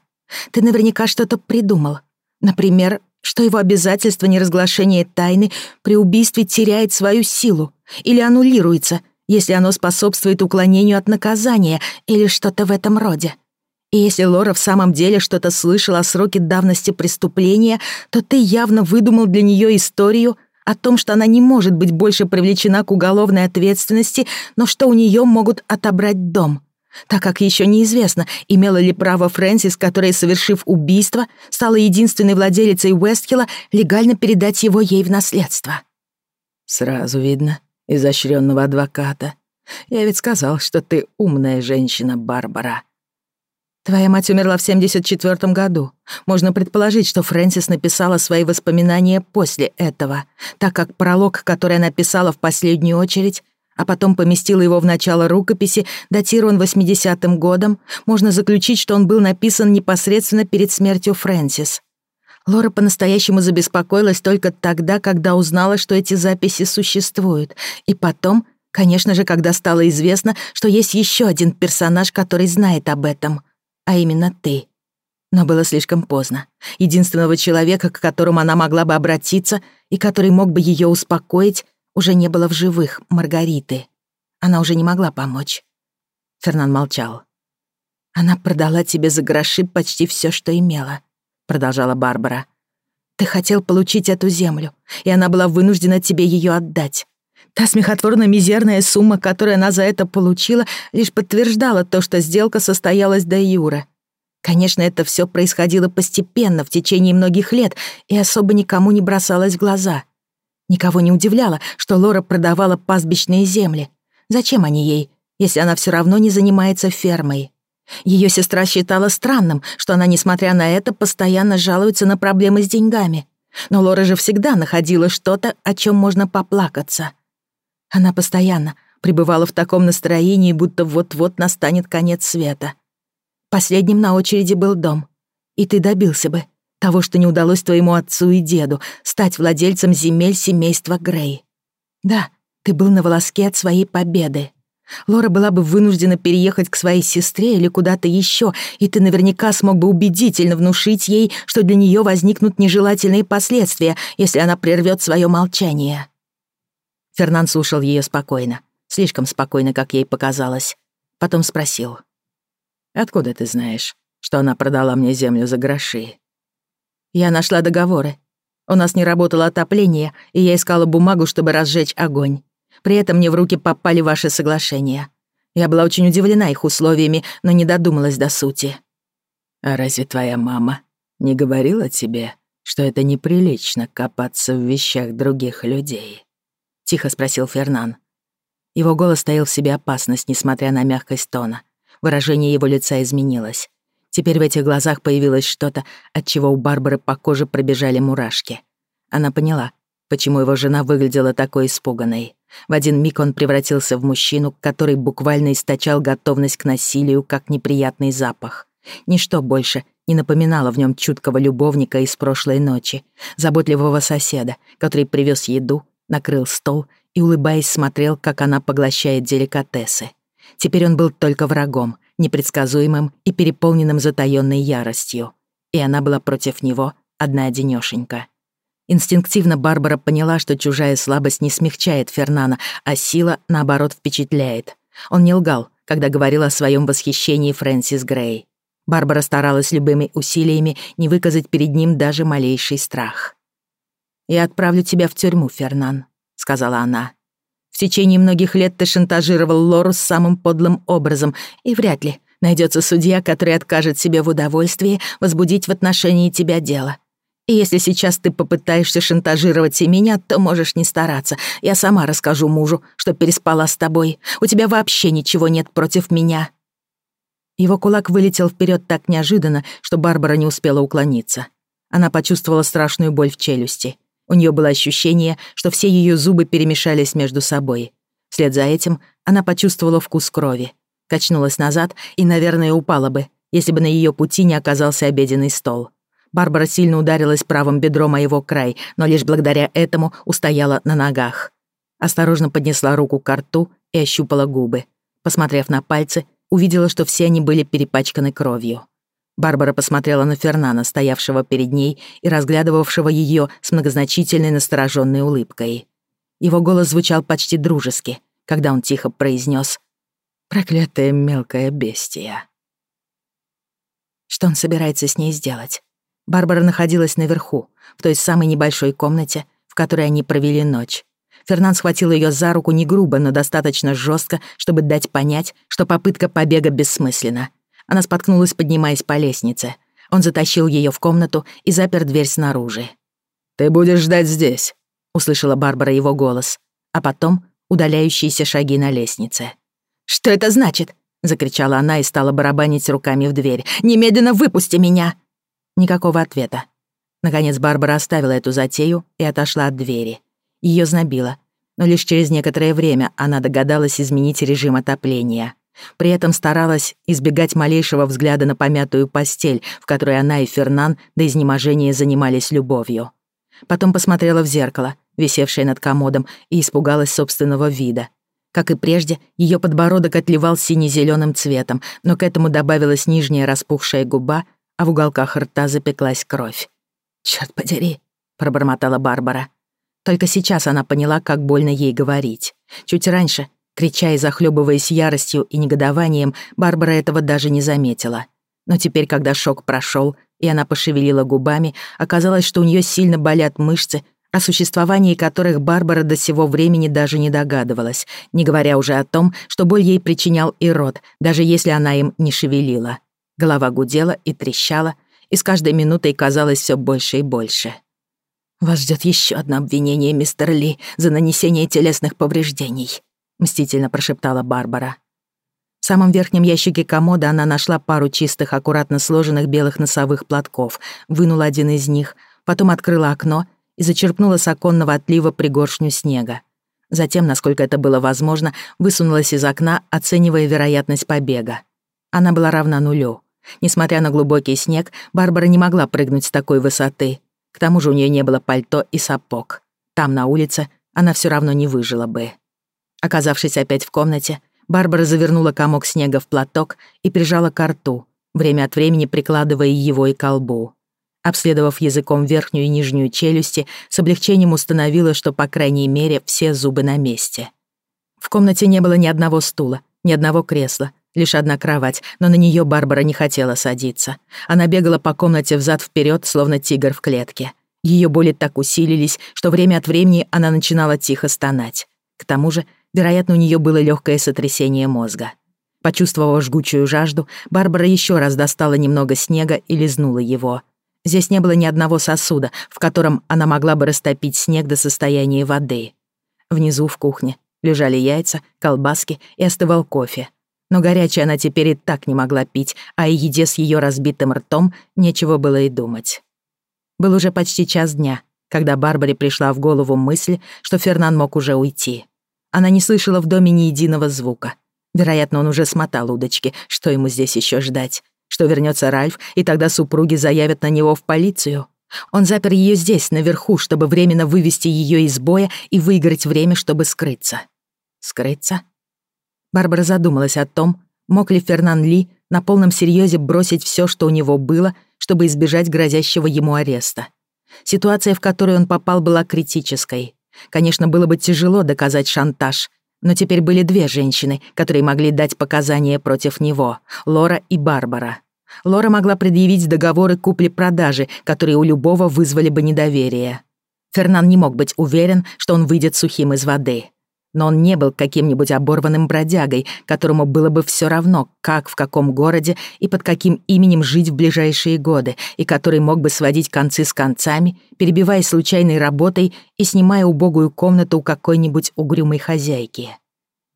Ты наверняка что-то придумал. Например, что его обязательство неразглашения тайны при убийстве теряет свою силу или аннулируется, если оно способствует уклонению от наказания или что-то в этом роде. И если Лора в самом деле что-то слышала о сроке давности преступления, то ты явно выдумал для нее историю о том, что она не может быть больше привлечена к уголовной ответственности, но что у нее могут отобрать дом так как еще неизвестно, имела ли право Фрэнсис, которая, совершив убийство, стала единственной владелицей Уэстхилла, легально передать его ей в наследство. «Сразу видно изощренного адвоката. Я ведь сказал, что ты умная женщина, Барбара». «Твоя мать умерла в 74 году. Можно предположить, что Фрэнсис написала свои воспоминания после этого, так как пролог, который она писала в последнюю очередь, а потом поместила его в начало рукописи, датирован 80-м годом, можно заключить, что он был написан непосредственно перед смертью Фрэнсис. Лора по-настоящему забеспокоилась только тогда, когда узнала, что эти записи существуют, и потом, конечно же, когда стало известно, что есть еще один персонаж, который знает об этом, а именно ты. Но было слишком поздно. Единственного человека, к которому она могла бы обратиться и который мог бы ее успокоить, уже не было в живых Маргариты. Она уже не могла помочь. Фернан молчал. «Она продала тебе за гроши почти все, что имела», — продолжала Барбара. «Ты хотел получить эту землю, и она была вынуждена тебе ее отдать. Та смехотворно-мизерная сумма, которую она за это получила, лишь подтверждала то, что сделка состоялась до Юра. Конечно, это все происходило постепенно, в течение многих лет, и особо никому не бросалось в глаза. Никого не удивляло, что Лора продавала пастбищные земли. Зачем они ей, если она все равно не занимается фермой? Ее сестра считала странным, что она, несмотря на это, постоянно жалуется на проблемы с деньгами. Но Лора же всегда находила что-то, о чем можно поплакаться. Она постоянно пребывала в таком настроении, будто вот-вот настанет конец света. Последним на очереди был дом. И ты добился бы, того, что не удалось твоему отцу и деду, стать владельцем земель семейства Грей. Да, ты был на волоске от своей победы. Лора была бы вынуждена переехать к своей сестре или куда-то еще, и ты наверняка смог бы убедительно внушить ей, что для нее возникнут нежелательные последствия, если она прервет свое молчание. Фернан слушал ее спокойно, слишком спокойно, как ей показалось. Потом спросил. «Откуда ты знаешь, что она продала мне землю за гроши?» Я нашла договоры. У нас не работало отопление, и я искала бумагу, чтобы разжечь огонь. При этом мне в руки попали ваши соглашения. Я была очень удивлена их условиями, но не додумалась до сути. А разве твоя мама не говорила тебе, что это неприлично копаться в вещах других людей? Тихо спросил Фернан. Его голос стоял в себе опасность, несмотря на мягкость тона. Выражение его лица изменилось. Теперь в этих глазах появилось что-то, от чего у Барбары по коже пробежали мурашки. Она поняла, почему его жена выглядела такой испуганной. В один миг он превратился в мужчину, который буквально источал готовность к насилию, как неприятный запах. Ничто больше не напоминало в нем чуткого любовника из прошлой ночи, заботливого соседа, который привез еду, накрыл стол и, улыбаясь, смотрел, как она поглощает деликатесы. Теперь он был только врагом, непредсказуемым и переполненным затаённой яростью. И она была против него одна-одинёшенька. Инстинктивно Барбара поняла, что чужая слабость не смягчает Фернана, а сила, наоборот, впечатляет. Он не лгал, когда говорил о своём восхищении Фрэнсис Грей. Барбара старалась любыми усилиями не выказать перед ним даже малейший страх. «Я отправлю тебя в тюрьму, Фернан», — сказала она течение многих лет ты шантажировал Лору самым подлым образом, и вряд ли найдется судья, который откажет себе в удовольствии возбудить в отношении тебя дело. И если сейчас ты попытаешься шантажировать и меня, то можешь не стараться. Я сама расскажу мужу, что переспала с тобой. У тебя вообще ничего нет против меня». Его кулак вылетел вперед так неожиданно, что Барбара не успела уклониться. Она почувствовала страшную боль в челюсти. У нее было ощущение, что все ее зубы перемешались между собой. Вслед за этим она почувствовала вкус крови. Качнулась назад и, наверное, упала бы, если бы на ее пути не оказался обеденный стол. Барбара сильно ударилась правым бедром о его край, но лишь благодаря этому устояла на ногах. Осторожно поднесла руку к рту и ощупала губы. Посмотрев на пальцы, увидела, что все они были перепачканы кровью. Барбара посмотрела на Фернана, стоявшего перед ней и разглядывавшего ее с многозначительной настороженной улыбкой. Его голос звучал почти дружески, когда он тихо произнес «Проклятая мелкая бестия». Что он собирается с ней сделать? Барбара находилась наверху, в той самой небольшой комнате, в которой они провели ночь. Фернан схватил ее за руку не грубо, но достаточно жестко, чтобы дать понять, что попытка побега бессмысленна — она споткнулась, поднимаясь по лестнице. Он затащил ее в комнату и запер дверь снаружи. «Ты будешь ждать здесь», — услышала Барбара его голос, а потом удаляющиеся шаги на лестнице. «Что это значит?» — закричала она и стала барабанить руками в дверь. «Немедленно выпусти меня!» Никакого ответа. Наконец Барбара оставила эту затею и отошла от двери. Ее знобило, но лишь через некоторое время она догадалась изменить режим отопления — при этом старалась избегать малейшего взгляда на помятую постель, в которой она и Фернан до изнеможения занимались любовью. Потом посмотрела в зеркало, висевшее над комодом, и испугалась собственного вида. Как и прежде, ее подбородок отливал сине зеленым цветом, но к этому добавилась нижняя распухшая губа, а в уголках рта запеклась кровь. Черт подери», — пробормотала Барбара. Только сейчас она поняла, как больно ей говорить. Чуть раньше Крича и захлебываясь яростью и негодованием, Барбара этого даже не заметила. Но теперь, когда шок прошел, и она пошевелила губами, оказалось, что у нее сильно болят мышцы, о существовании которых Барбара до сего времени даже не догадывалась, не говоря уже о том, что боль ей причинял и рот, даже если она им не шевелила. Голова гудела и трещала, и с каждой минутой казалось все больше и больше. «Вас ждет еще одно обвинение, мистер Ли, за нанесение телесных повреждений», мстительно прошептала Барбара. В самом верхнем ящике комода она нашла пару чистых, аккуратно сложенных белых носовых платков, вынула один из них, потом открыла окно и зачерпнула с оконного отлива пригоршню снега. Затем, насколько это было возможно, высунулась из окна, оценивая вероятность побега. Она была равна нулю. Несмотря на глубокий снег, Барбара не могла прыгнуть с такой высоты. К тому же у нее не было пальто и сапог. Там, на улице, она все равно не выжила бы. Оказавшись опять в комнате, Барбара завернула комок снега в платок и прижала к рту, время от времени прикладывая его и к колбу. Обследовав языком верхнюю и нижнюю челюсти, с облегчением установила, что, по крайней мере, все зубы на месте. В комнате не было ни одного стула, ни одного кресла, лишь одна кровать, но на нее Барбара не хотела садиться. Она бегала по комнате взад вперед, словно тигр в клетке. Ее боли так усилились, что время от времени она начинала тихо стонать. К тому же Вероятно, у нее было легкое сотрясение мозга. Почувствовав жгучую жажду, Барбара еще раз достала немного снега и лизнула его. Здесь не было ни одного сосуда, в котором она могла бы растопить снег до состояния воды. Внизу в кухне лежали яйца, колбаски и остывал кофе. Но горячее она теперь и так не могла пить, а о еде с ее разбитым ртом нечего было и думать. Был уже почти час дня, когда Барбаре пришла в голову мысль, что Фернан мог уже уйти. Она не слышала в доме ни единого звука. Вероятно, он уже смотал удочки. Что ему здесь еще ждать? Что вернется Ральф, и тогда супруги заявят на него в полицию? Он запер ее здесь, наверху, чтобы временно вывести ее из боя и выиграть время, чтобы скрыться. Скрыться? Барбара задумалась о том, мог ли Фернан Ли на полном серьезе бросить все, что у него было, чтобы избежать грозящего ему ареста. Ситуация, в которую он попал, была критической. Конечно, было бы тяжело доказать шантаж, но теперь были две женщины, которые могли дать показания против него — Лора и Барбара. Лора могла предъявить договоры купли-продажи, которые у любого вызвали бы недоверие. Фернан не мог быть уверен, что он выйдет сухим из воды но он не был каким-нибудь оборванным бродягой, которому было бы все равно, как, в каком городе и под каким именем жить в ближайшие годы, и который мог бы сводить концы с концами, перебивая случайной работой и снимая убогую комнату у какой-нибудь угрюмой хозяйки.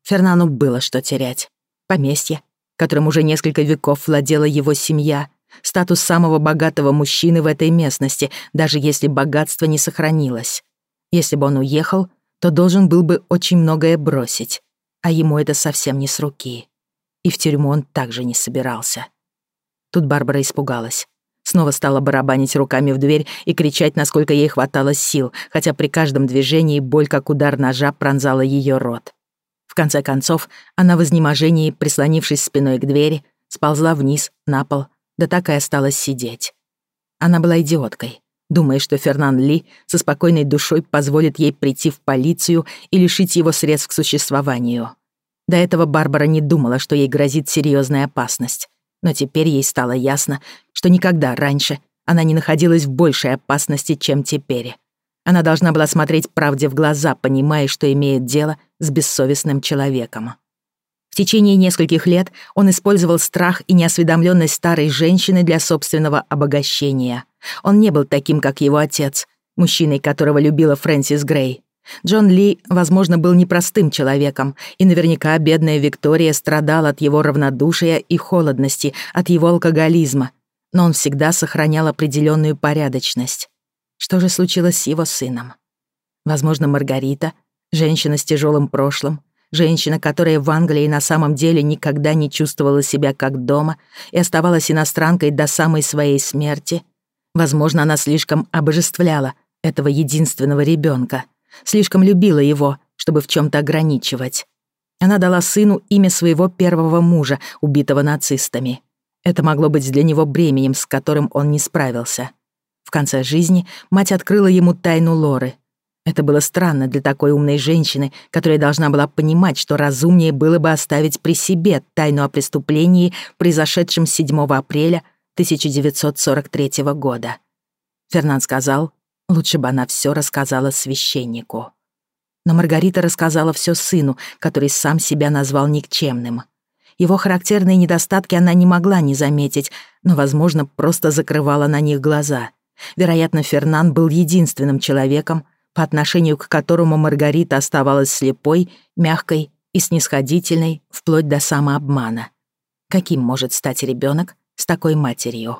Фернану было что терять. Поместье, которым уже несколько веков владела его семья, статус самого богатого мужчины в этой местности, даже если богатство не сохранилось. Если бы он уехал — то должен был бы очень многое бросить, а ему это совсем не с руки. И в тюрьму он также не собирался. Тут Барбара испугалась. Снова стала барабанить руками в дверь и кричать, насколько ей хватало сил, хотя при каждом движении боль, как удар ножа, пронзала ее рот. В конце концов, она в изнеможении, прислонившись спиной к двери, сползла вниз, на пол, да так и осталась сидеть. Она была идиоткой думая, что Фернан Ли со спокойной душой позволит ей прийти в полицию и лишить его средств к существованию. До этого Барбара не думала, что ей грозит серьезная опасность. Но теперь ей стало ясно, что никогда раньше она не находилась в большей опасности, чем теперь. Она должна была смотреть правде в глаза, понимая, что имеет дело с бессовестным человеком. В течение нескольких лет он использовал страх и неосведомленность старой женщины для собственного обогащения — он не был таким, как его отец, мужчиной, которого любила Фрэнсис Грей. Джон Ли, возможно, был непростым человеком, и наверняка бедная Виктория страдала от его равнодушия и холодности, от его алкоголизма. Но он всегда сохранял определенную порядочность. Что же случилось с его сыном? Возможно, Маргарита, женщина с тяжелым прошлым, женщина, которая в Англии на самом деле никогда не чувствовала себя как дома и оставалась иностранкой до самой своей смерти — Возможно, она слишком обожествляла этого единственного ребенка, слишком любила его, чтобы в чем то ограничивать. Она дала сыну имя своего первого мужа, убитого нацистами. Это могло быть для него бременем, с которым он не справился. В конце жизни мать открыла ему тайну Лоры. Это было странно для такой умной женщины, которая должна была понимать, что разумнее было бы оставить при себе тайну о преступлении, произошедшем 7 апреля 1943 года. Фернан сказал, лучше бы она все рассказала священнику. Но Маргарита рассказала все сыну, который сам себя назвал никчемным. Его характерные недостатки она не могла не заметить, но, возможно, просто закрывала на них глаза. Вероятно, Фернан был единственным человеком, по отношению к которому Маргарита оставалась слепой, мягкой и снисходительной вплоть до самообмана. Каким может стать ребенок, с такой матерью.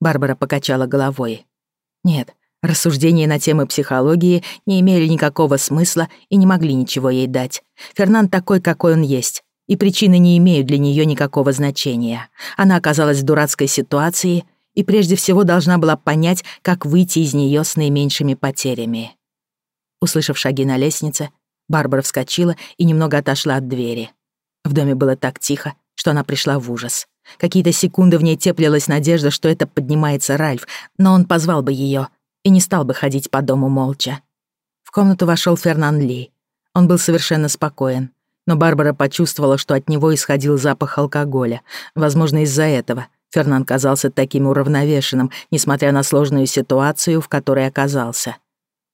Барбара покачала головой. Нет, рассуждения на темы психологии не имели никакого смысла и не могли ничего ей дать. Фернан такой, какой он есть, и причины не имеют для нее никакого значения. Она оказалась в дурацкой ситуации и прежде всего должна была понять, как выйти из нее с наименьшими потерями. Услышав шаги на лестнице, Барбара вскочила и немного отошла от двери. В доме было так тихо, что она пришла в ужас. Какие-то секунды в ней теплилась надежда, что это поднимается Ральф, но он позвал бы ее и не стал бы ходить по дому молча. В комнату вошел Фернан Ли. Он был совершенно спокоен, но Барбара почувствовала, что от него исходил запах алкоголя. Возможно, из-за этого Фернан казался таким уравновешенным, несмотря на сложную ситуацию, в которой оказался.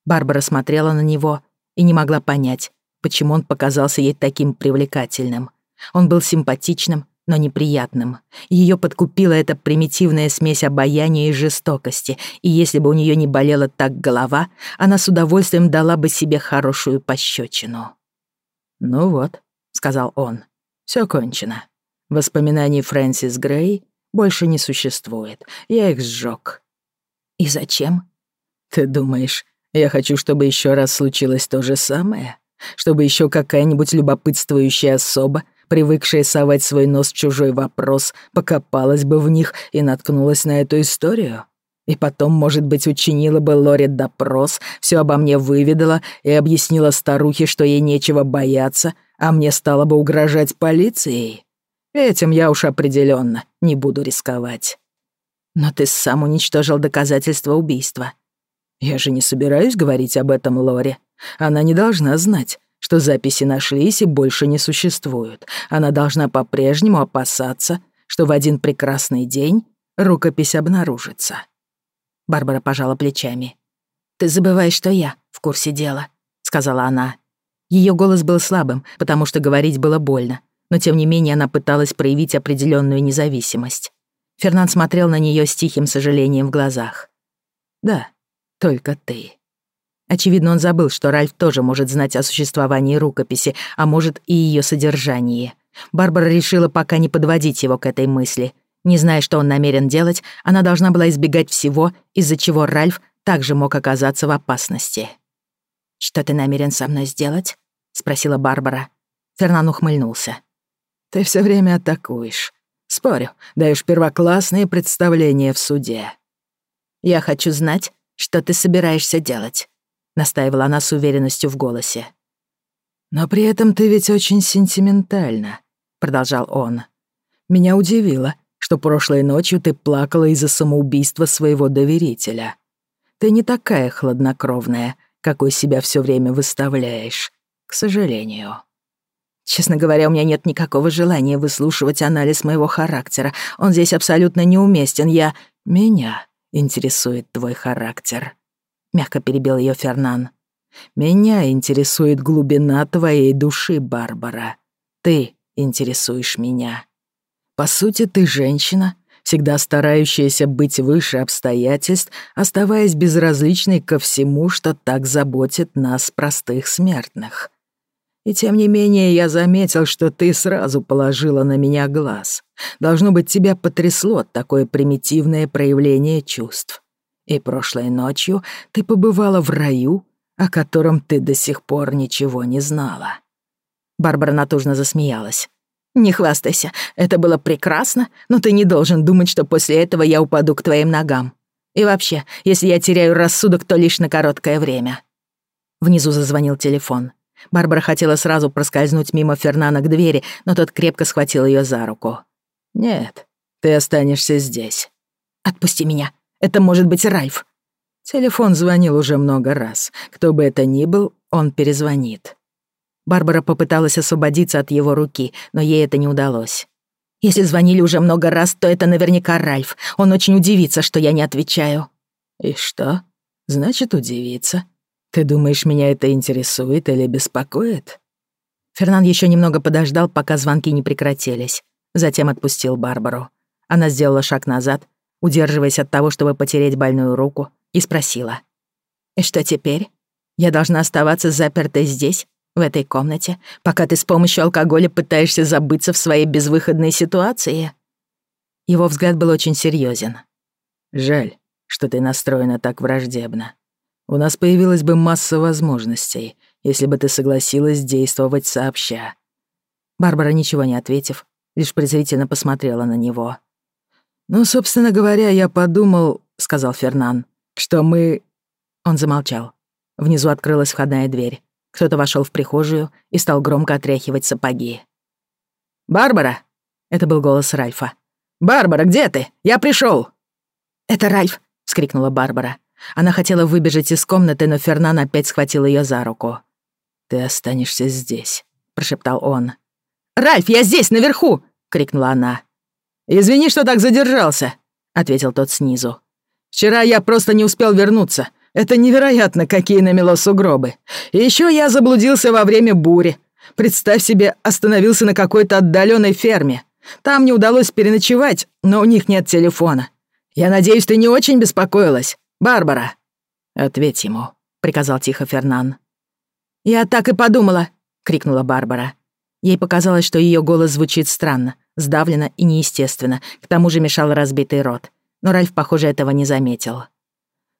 Барбара смотрела на него и не могла понять, почему он показался ей таким привлекательным. Он был симпатичным, но неприятным. Ее подкупила эта примитивная смесь обаяния и жестокости, и если бы у нее не болела так голова, она с удовольствием дала бы себе хорошую пощечину. «Ну вот», — сказал он, — «всё кончено. Воспоминаний Фрэнсис Грей больше не существует. Я их сжёг». «И зачем?» «Ты думаешь, я хочу, чтобы еще раз случилось то же самое?» чтобы еще какая-нибудь любопытствующая особа привыкшая совать свой нос в чужой вопрос, покопалась бы в них и наткнулась на эту историю? И потом, может быть, учинила бы Лори допрос, все обо мне выведала и объяснила старухе, что ей нечего бояться, а мне стало бы угрожать полицией? Этим я уж определенно не буду рисковать. Но ты сам уничтожил доказательства убийства. Я же не собираюсь говорить об этом Лори. Она не должна знать что записи нашлись и больше не существуют. Она должна по-прежнему опасаться, что в один прекрасный день рукопись обнаружится. Барбара пожала плечами. «Ты забываешь, что я в курсе дела», — сказала она. Ее голос был слабым, потому что говорить было больно, но тем не менее она пыталась проявить определенную независимость. Фернан смотрел на нее с тихим сожалением в глазах. «Да, только ты». Очевидно, он забыл, что Ральф тоже может знать о существовании рукописи, а может и ее содержании. Барбара решила пока не подводить его к этой мысли. Не зная, что он намерен делать, она должна была избегать всего, из-за чего Ральф также мог оказаться в опасности. «Что ты намерен со мной сделать?» — спросила Барбара. Фернан ухмыльнулся. «Ты все время атакуешь. Спорю, даешь первоклассные представления в суде. Я хочу знать, что ты собираешься делать настаивала она с уверенностью в голосе. «Но при этом ты ведь очень сентиментальна», — продолжал он. «Меня удивило, что прошлой ночью ты плакала из-за самоубийства своего доверителя. Ты не такая хладнокровная, какой себя все время выставляешь, к сожалению». Честно говоря, у меня нет никакого желания выслушивать анализ моего характера. Он здесь абсолютно неуместен. Я... Меня интересует твой характер мягко перебил ее Фернан. Меня интересует глубина твоей души, Барбара. Ты интересуешь меня. По сути, ты женщина, всегда старающаяся быть выше обстоятельств, оставаясь безразличной ко всему, что так заботит нас, простых смертных. И тем не менее я заметил, что ты сразу положила на меня глаз. Должно быть, тебя потрясло такое примитивное проявление чувств. И прошлой ночью ты побывала в раю, о котором ты до сих пор ничего не знала». Барбара натужно засмеялась. «Не хвастайся, это было прекрасно, но ты не должен думать, что после этого я упаду к твоим ногам. И вообще, если я теряю рассудок, то лишь на короткое время». Внизу зазвонил телефон. Барбара хотела сразу проскользнуть мимо Фернана к двери, но тот крепко схватил ее за руку. «Нет, ты останешься здесь». «Отпусти меня. Это может быть Райф». Телефон звонил уже много раз. Кто бы это ни был, он перезвонит. Барбара попыталась освободиться от его руки, но ей это не удалось. «Если звонили уже много раз, то это наверняка Ральф. Он очень удивится, что я не отвечаю». «И что? Значит, удивится. Ты думаешь, меня это интересует или беспокоит?» Фернан еще немного подождал, пока звонки не прекратились. Затем отпустил Барбару. Она сделала шаг назад, удерживаясь от того, чтобы потереть больную руку, и спросила. «И что теперь? Я должна оставаться запертой здесь, в этой комнате, пока ты с помощью алкоголя пытаешься забыться в своей безвыходной ситуации?» Его взгляд был очень серьезен. «Жаль, что ты настроена так враждебно. У нас появилась бы масса возможностей, если бы ты согласилась действовать сообща». Барбара, ничего не ответив, лишь презрительно посмотрела на него. «Ну, собственно говоря, я подумал», — сказал Фернан, «что мы...» Он замолчал. Внизу открылась входная дверь. Кто-то вошел в прихожую и стал громко отряхивать сапоги. «Барбара!» — это был голос Ральфа. «Барбара, где ты? Я пришел. «Это Ральф!» — вскрикнула Барбара. Она хотела выбежать из комнаты, но Фернан опять схватил ее за руку. «Ты останешься здесь», — прошептал он. «Ральф, я здесь, наверху!» — крикнула она. «Извини, что так задержался», — ответил тот снизу. «Вчера я просто не успел вернуться. Это невероятно, какие намело сугробы. И еще я заблудился во время бури. Представь себе, остановился на какой-то отдаленной ферме. Там не удалось переночевать, но у них нет телефона. Я надеюсь, ты не очень беспокоилась, Барбара?» «Ответь ему», — приказал тихо Фернан. «Я так и подумала», — крикнула Барбара. Ей показалось, что ее голос звучит странно. Сдавленно и неестественно, к тому же мешал разбитый рот. Но Ральф, похоже, этого не заметил.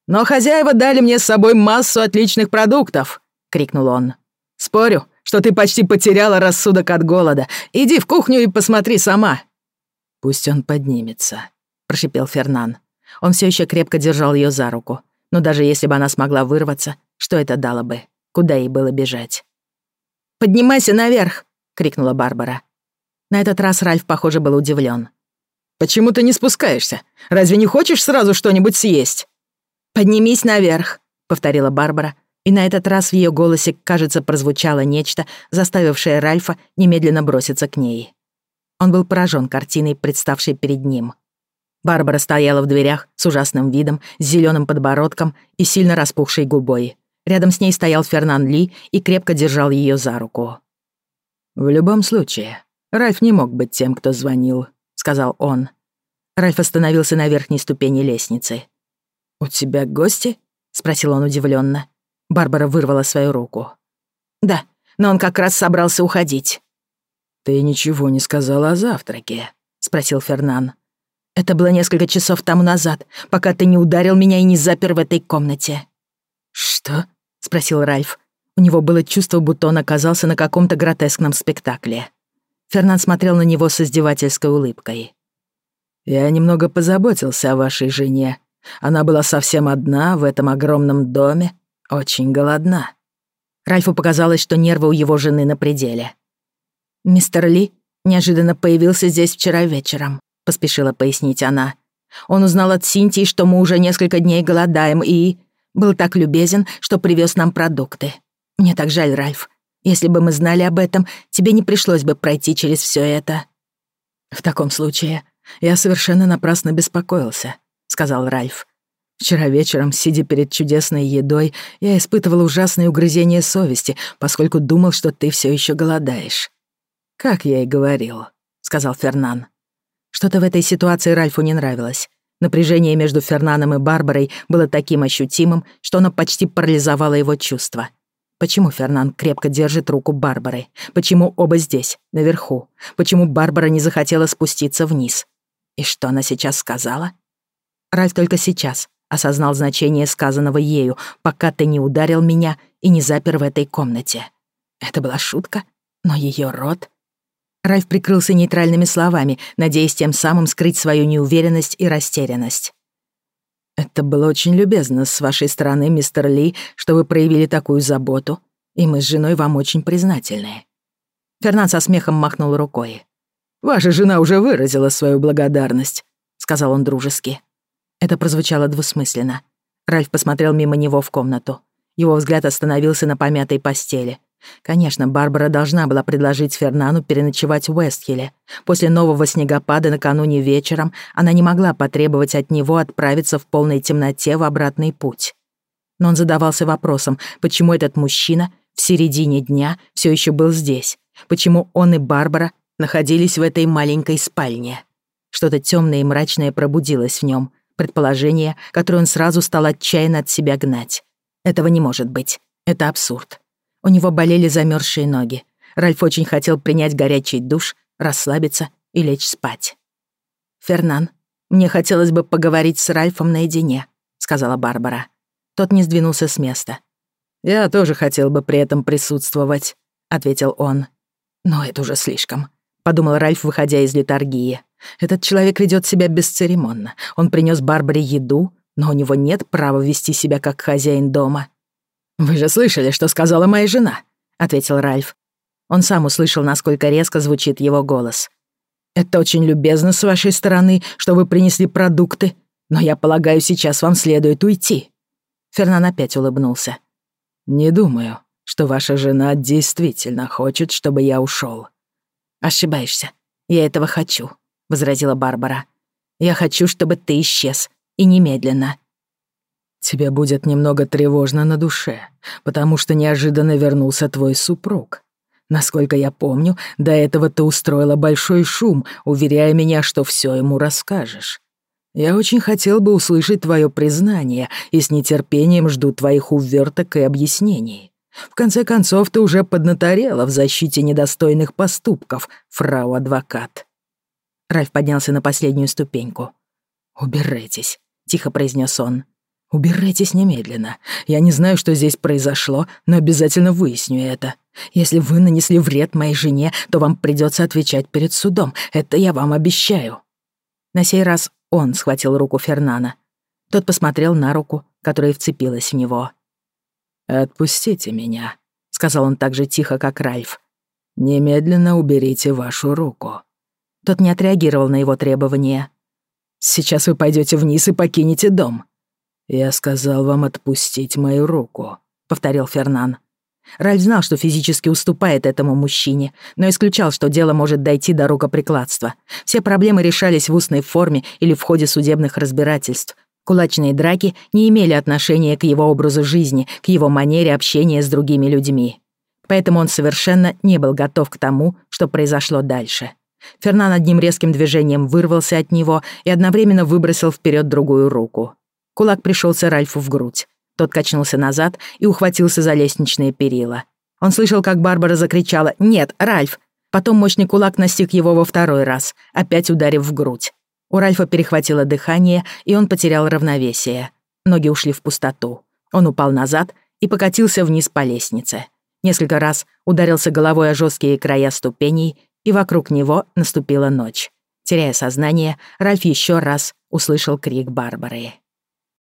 «Но хозяева дали мне с собой массу отличных продуктов!» — крикнул он. «Спорю, что ты почти потеряла рассудок от голода. Иди в кухню и посмотри сама!» «Пусть он поднимется», — прошипел Фернан. Он все еще крепко держал ее за руку. Но даже если бы она смогла вырваться, что это дало бы? Куда ей было бежать? «Поднимайся наверх!» — крикнула Барбара. На этот раз Ральф, похоже, был удивлен. «Почему ты не спускаешься? Разве не хочешь сразу что-нибудь съесть?» «Поднимись наверх», — повторила Барбара, и на этот раз в ее голосе, кажется, прозвучало нечто, заставившее Ральфа немедленно броситься к ней. Он был поражен картиной, представшей перед ним. Барбара стояла в дверях с ужасным видом, с зеленым подбородком и сильно распухшей губой. Рядом с ней стоял Фернан Ли и крепко держал ее за руку. «В любом случае», «Ральф не мог быть тем, кто звонил», — сказал он. Ральф остановился на верхней ступени лестницы. «У тебя гости?» — спросил он удивлённо. Барбара вырвала свою руку. «Да, но он как раз собрался уходить». «Ты ничего не сказала о завтраке?» — спросил Фернан. «Это было несколько часов тому назад, пока ты не ударил меня и не запер в этой комнате». «Что?» — спросил Ральф. У него было чувство, будто он оказался на каком-то гротескном спектакле. Фернан смотрел на него с издевательской улыбкой. «Я немного позаботился о вашей жене. Она была совсем одна в этом огромном доме, очень голодна». Ральфу показалось, что нервы у его жены на пределе. «Мистер Ли неожиданно появился здесь вчера вечером», — поспешила пояснить она. «Он узнал от Синтии, что мы уже несколько дней голодаем, и был так любезен, что привез нам продукты. Мне так жаль, Ральф. Если бы мы знали об этом, тебе не пришлось бы пройти через все это». «В таком случае я совершенно напрасно беспокоился», — сказал Ральф. Вчера вечером, сидя перед чудесной едой, я испытывал ужасное угрызение совести, поскольку думал, что ты все еще голодаешь. Как я и говорил, сказал Фернан. Что-то в этой ситуации Ральфу не нравилось. Напряжение между Фернаном и Барбарой было таким ощутимым, что оно почти парализовало его чувства. Почему Фернан крепко держит руку Барбары? Почему оба здесь, наверху? Почему Барбара не захотела спуститься вниз? И что она сейчас сказала? Ральф только сейчас осознал значение сказанного ею, пока ты не ударил меня и не запер в этой комнате. Это была шутка, но ее рот... Ральф прикрылся нейтральными словами, надеясь тем самым скрыть свою неуверенность и растерянность. «Это было очень любезно с вашей стороны, мистер Ли, что вы проявили такую заботу, и мы с женой вам очень признательны». Фернан со смехом махнул рукой. «Ваша жена уже выразила свою благодарность», — сказал он дружески. Это прозвучало двусмысленно. Ральф посмотрел мимо него в комнату. Его взгляд остановился на помятой постели. Конечно, Барбара должна была предложить Фернану переночевать в Уэстхилле. После нового снегопада накануне вечером она не могла потребовать от него отправиться в полной темноте в обратный путь. Но он задавался вопросом, почему этот мужчина в середине дня все еще был здесь, почему он и Барбара находились в этой маленькой спальне. Что-то темное и мрачное пробудилось в нем, предположение, которое он сразу стал отчаянно от себя гнать. Этого не может быть. Это абсурд. У него болели замерзшие ноги. Ральф очень хотел принять горячий душ, расслабиться и лечь спать. «Фернан, мне хотелось бы поговорить с Ральфом наедине», — сказала Барбара. Тот не сдвинулся с места. «Я тоже хотел бы при этом присутствовать», — ответил он. «Но это уже слишком», — подумал Ральф, выходя из литургии. «Этот человек ведет себя бесцеремонно. Он принес Барбаре еду, но у него нет права вести себя как хозяин дома. «Вы же слышали, что сказала моя жена», — ответил Ральф. Он сам услышал, насколько резко звучит его голос. «Это очень любезно с вашей стороны, что вы принесли продукты, но я полагаю, сейчас вам следует уйти». Фернан опять улыбнулся. «Не думаю, что ваша жена действительно хочет, чтобы я ушел. «Ошибаешься. Я этого хочу», — возразила Барбара. «Я хочу, чтобы ты исчез. И немедленно. Тебе будет немного тревожно на душе, потому что неожиданно вернулся твой супруг. Насколько я помню, до этого ты устроила большой шум, уверяя меня, что все ему расскажешь. Я очень хотел бы услышать твое признание и с нетерпением жду твоих уверток и объяснений. В конце концов, ты уже поднаторела в защите недостойных поступков, фрау-адвокат». Ральф поднялся на последнюю ступеньку. «Убирайтесь», — тихо произнес он. «Убирайтесь немедленно. Я не знаю, что здесь произошло, но обязательно выясню это. Если вы нанесли вред моей жене, то вам придется отвечать перед судом. Это я вам обещаю». На сей раз он схватил руку Фернана. Тот посмотрел на руку, которая вцепилась в него. «Отпустите меня», — сказал он так же тихо, как Ральф. «Немедленно уберите вашу руку». Тот не отреагировал на его требования. «Сейчас вы пойдете вниз и покинете дом», «Я сказал вам отпустить мою руку», — повторил Фернан. Ральф знал, что физически уступает этому мужчине, но исключал, что дело может дойти до рукоприкладства. Все проблемы решались в устной форме или в ходе судебных разбирательств. Кулачные драки не имели отношения к его образу жизни, к его манере общения с другими людьми. Поэтому он совершенно не был готов к тому, что произошло дальше. Фернан одним резким движением вырвался от него и одновременно выбросил вперед другую руку. Кулак пришелся Ральфу в грудь. Тот качнулся назад и ухватился за лестничные перила. Он слышал, как Барбара закричала «Нет, Ральф!». Потом мощный кулак настиг его во второй раз, опять ударив в грудь. У Ральфа перехватило дыхание, и он потерял равновесие. Ноги ушли в пустоту. Он упал назад и покатился вниз по лестнице. Несколько раз ударился головой о жесткие края ступеней, и вокруг него наступила ночь. Теряя сознание, Ральф еще раз услышал крик Барбары.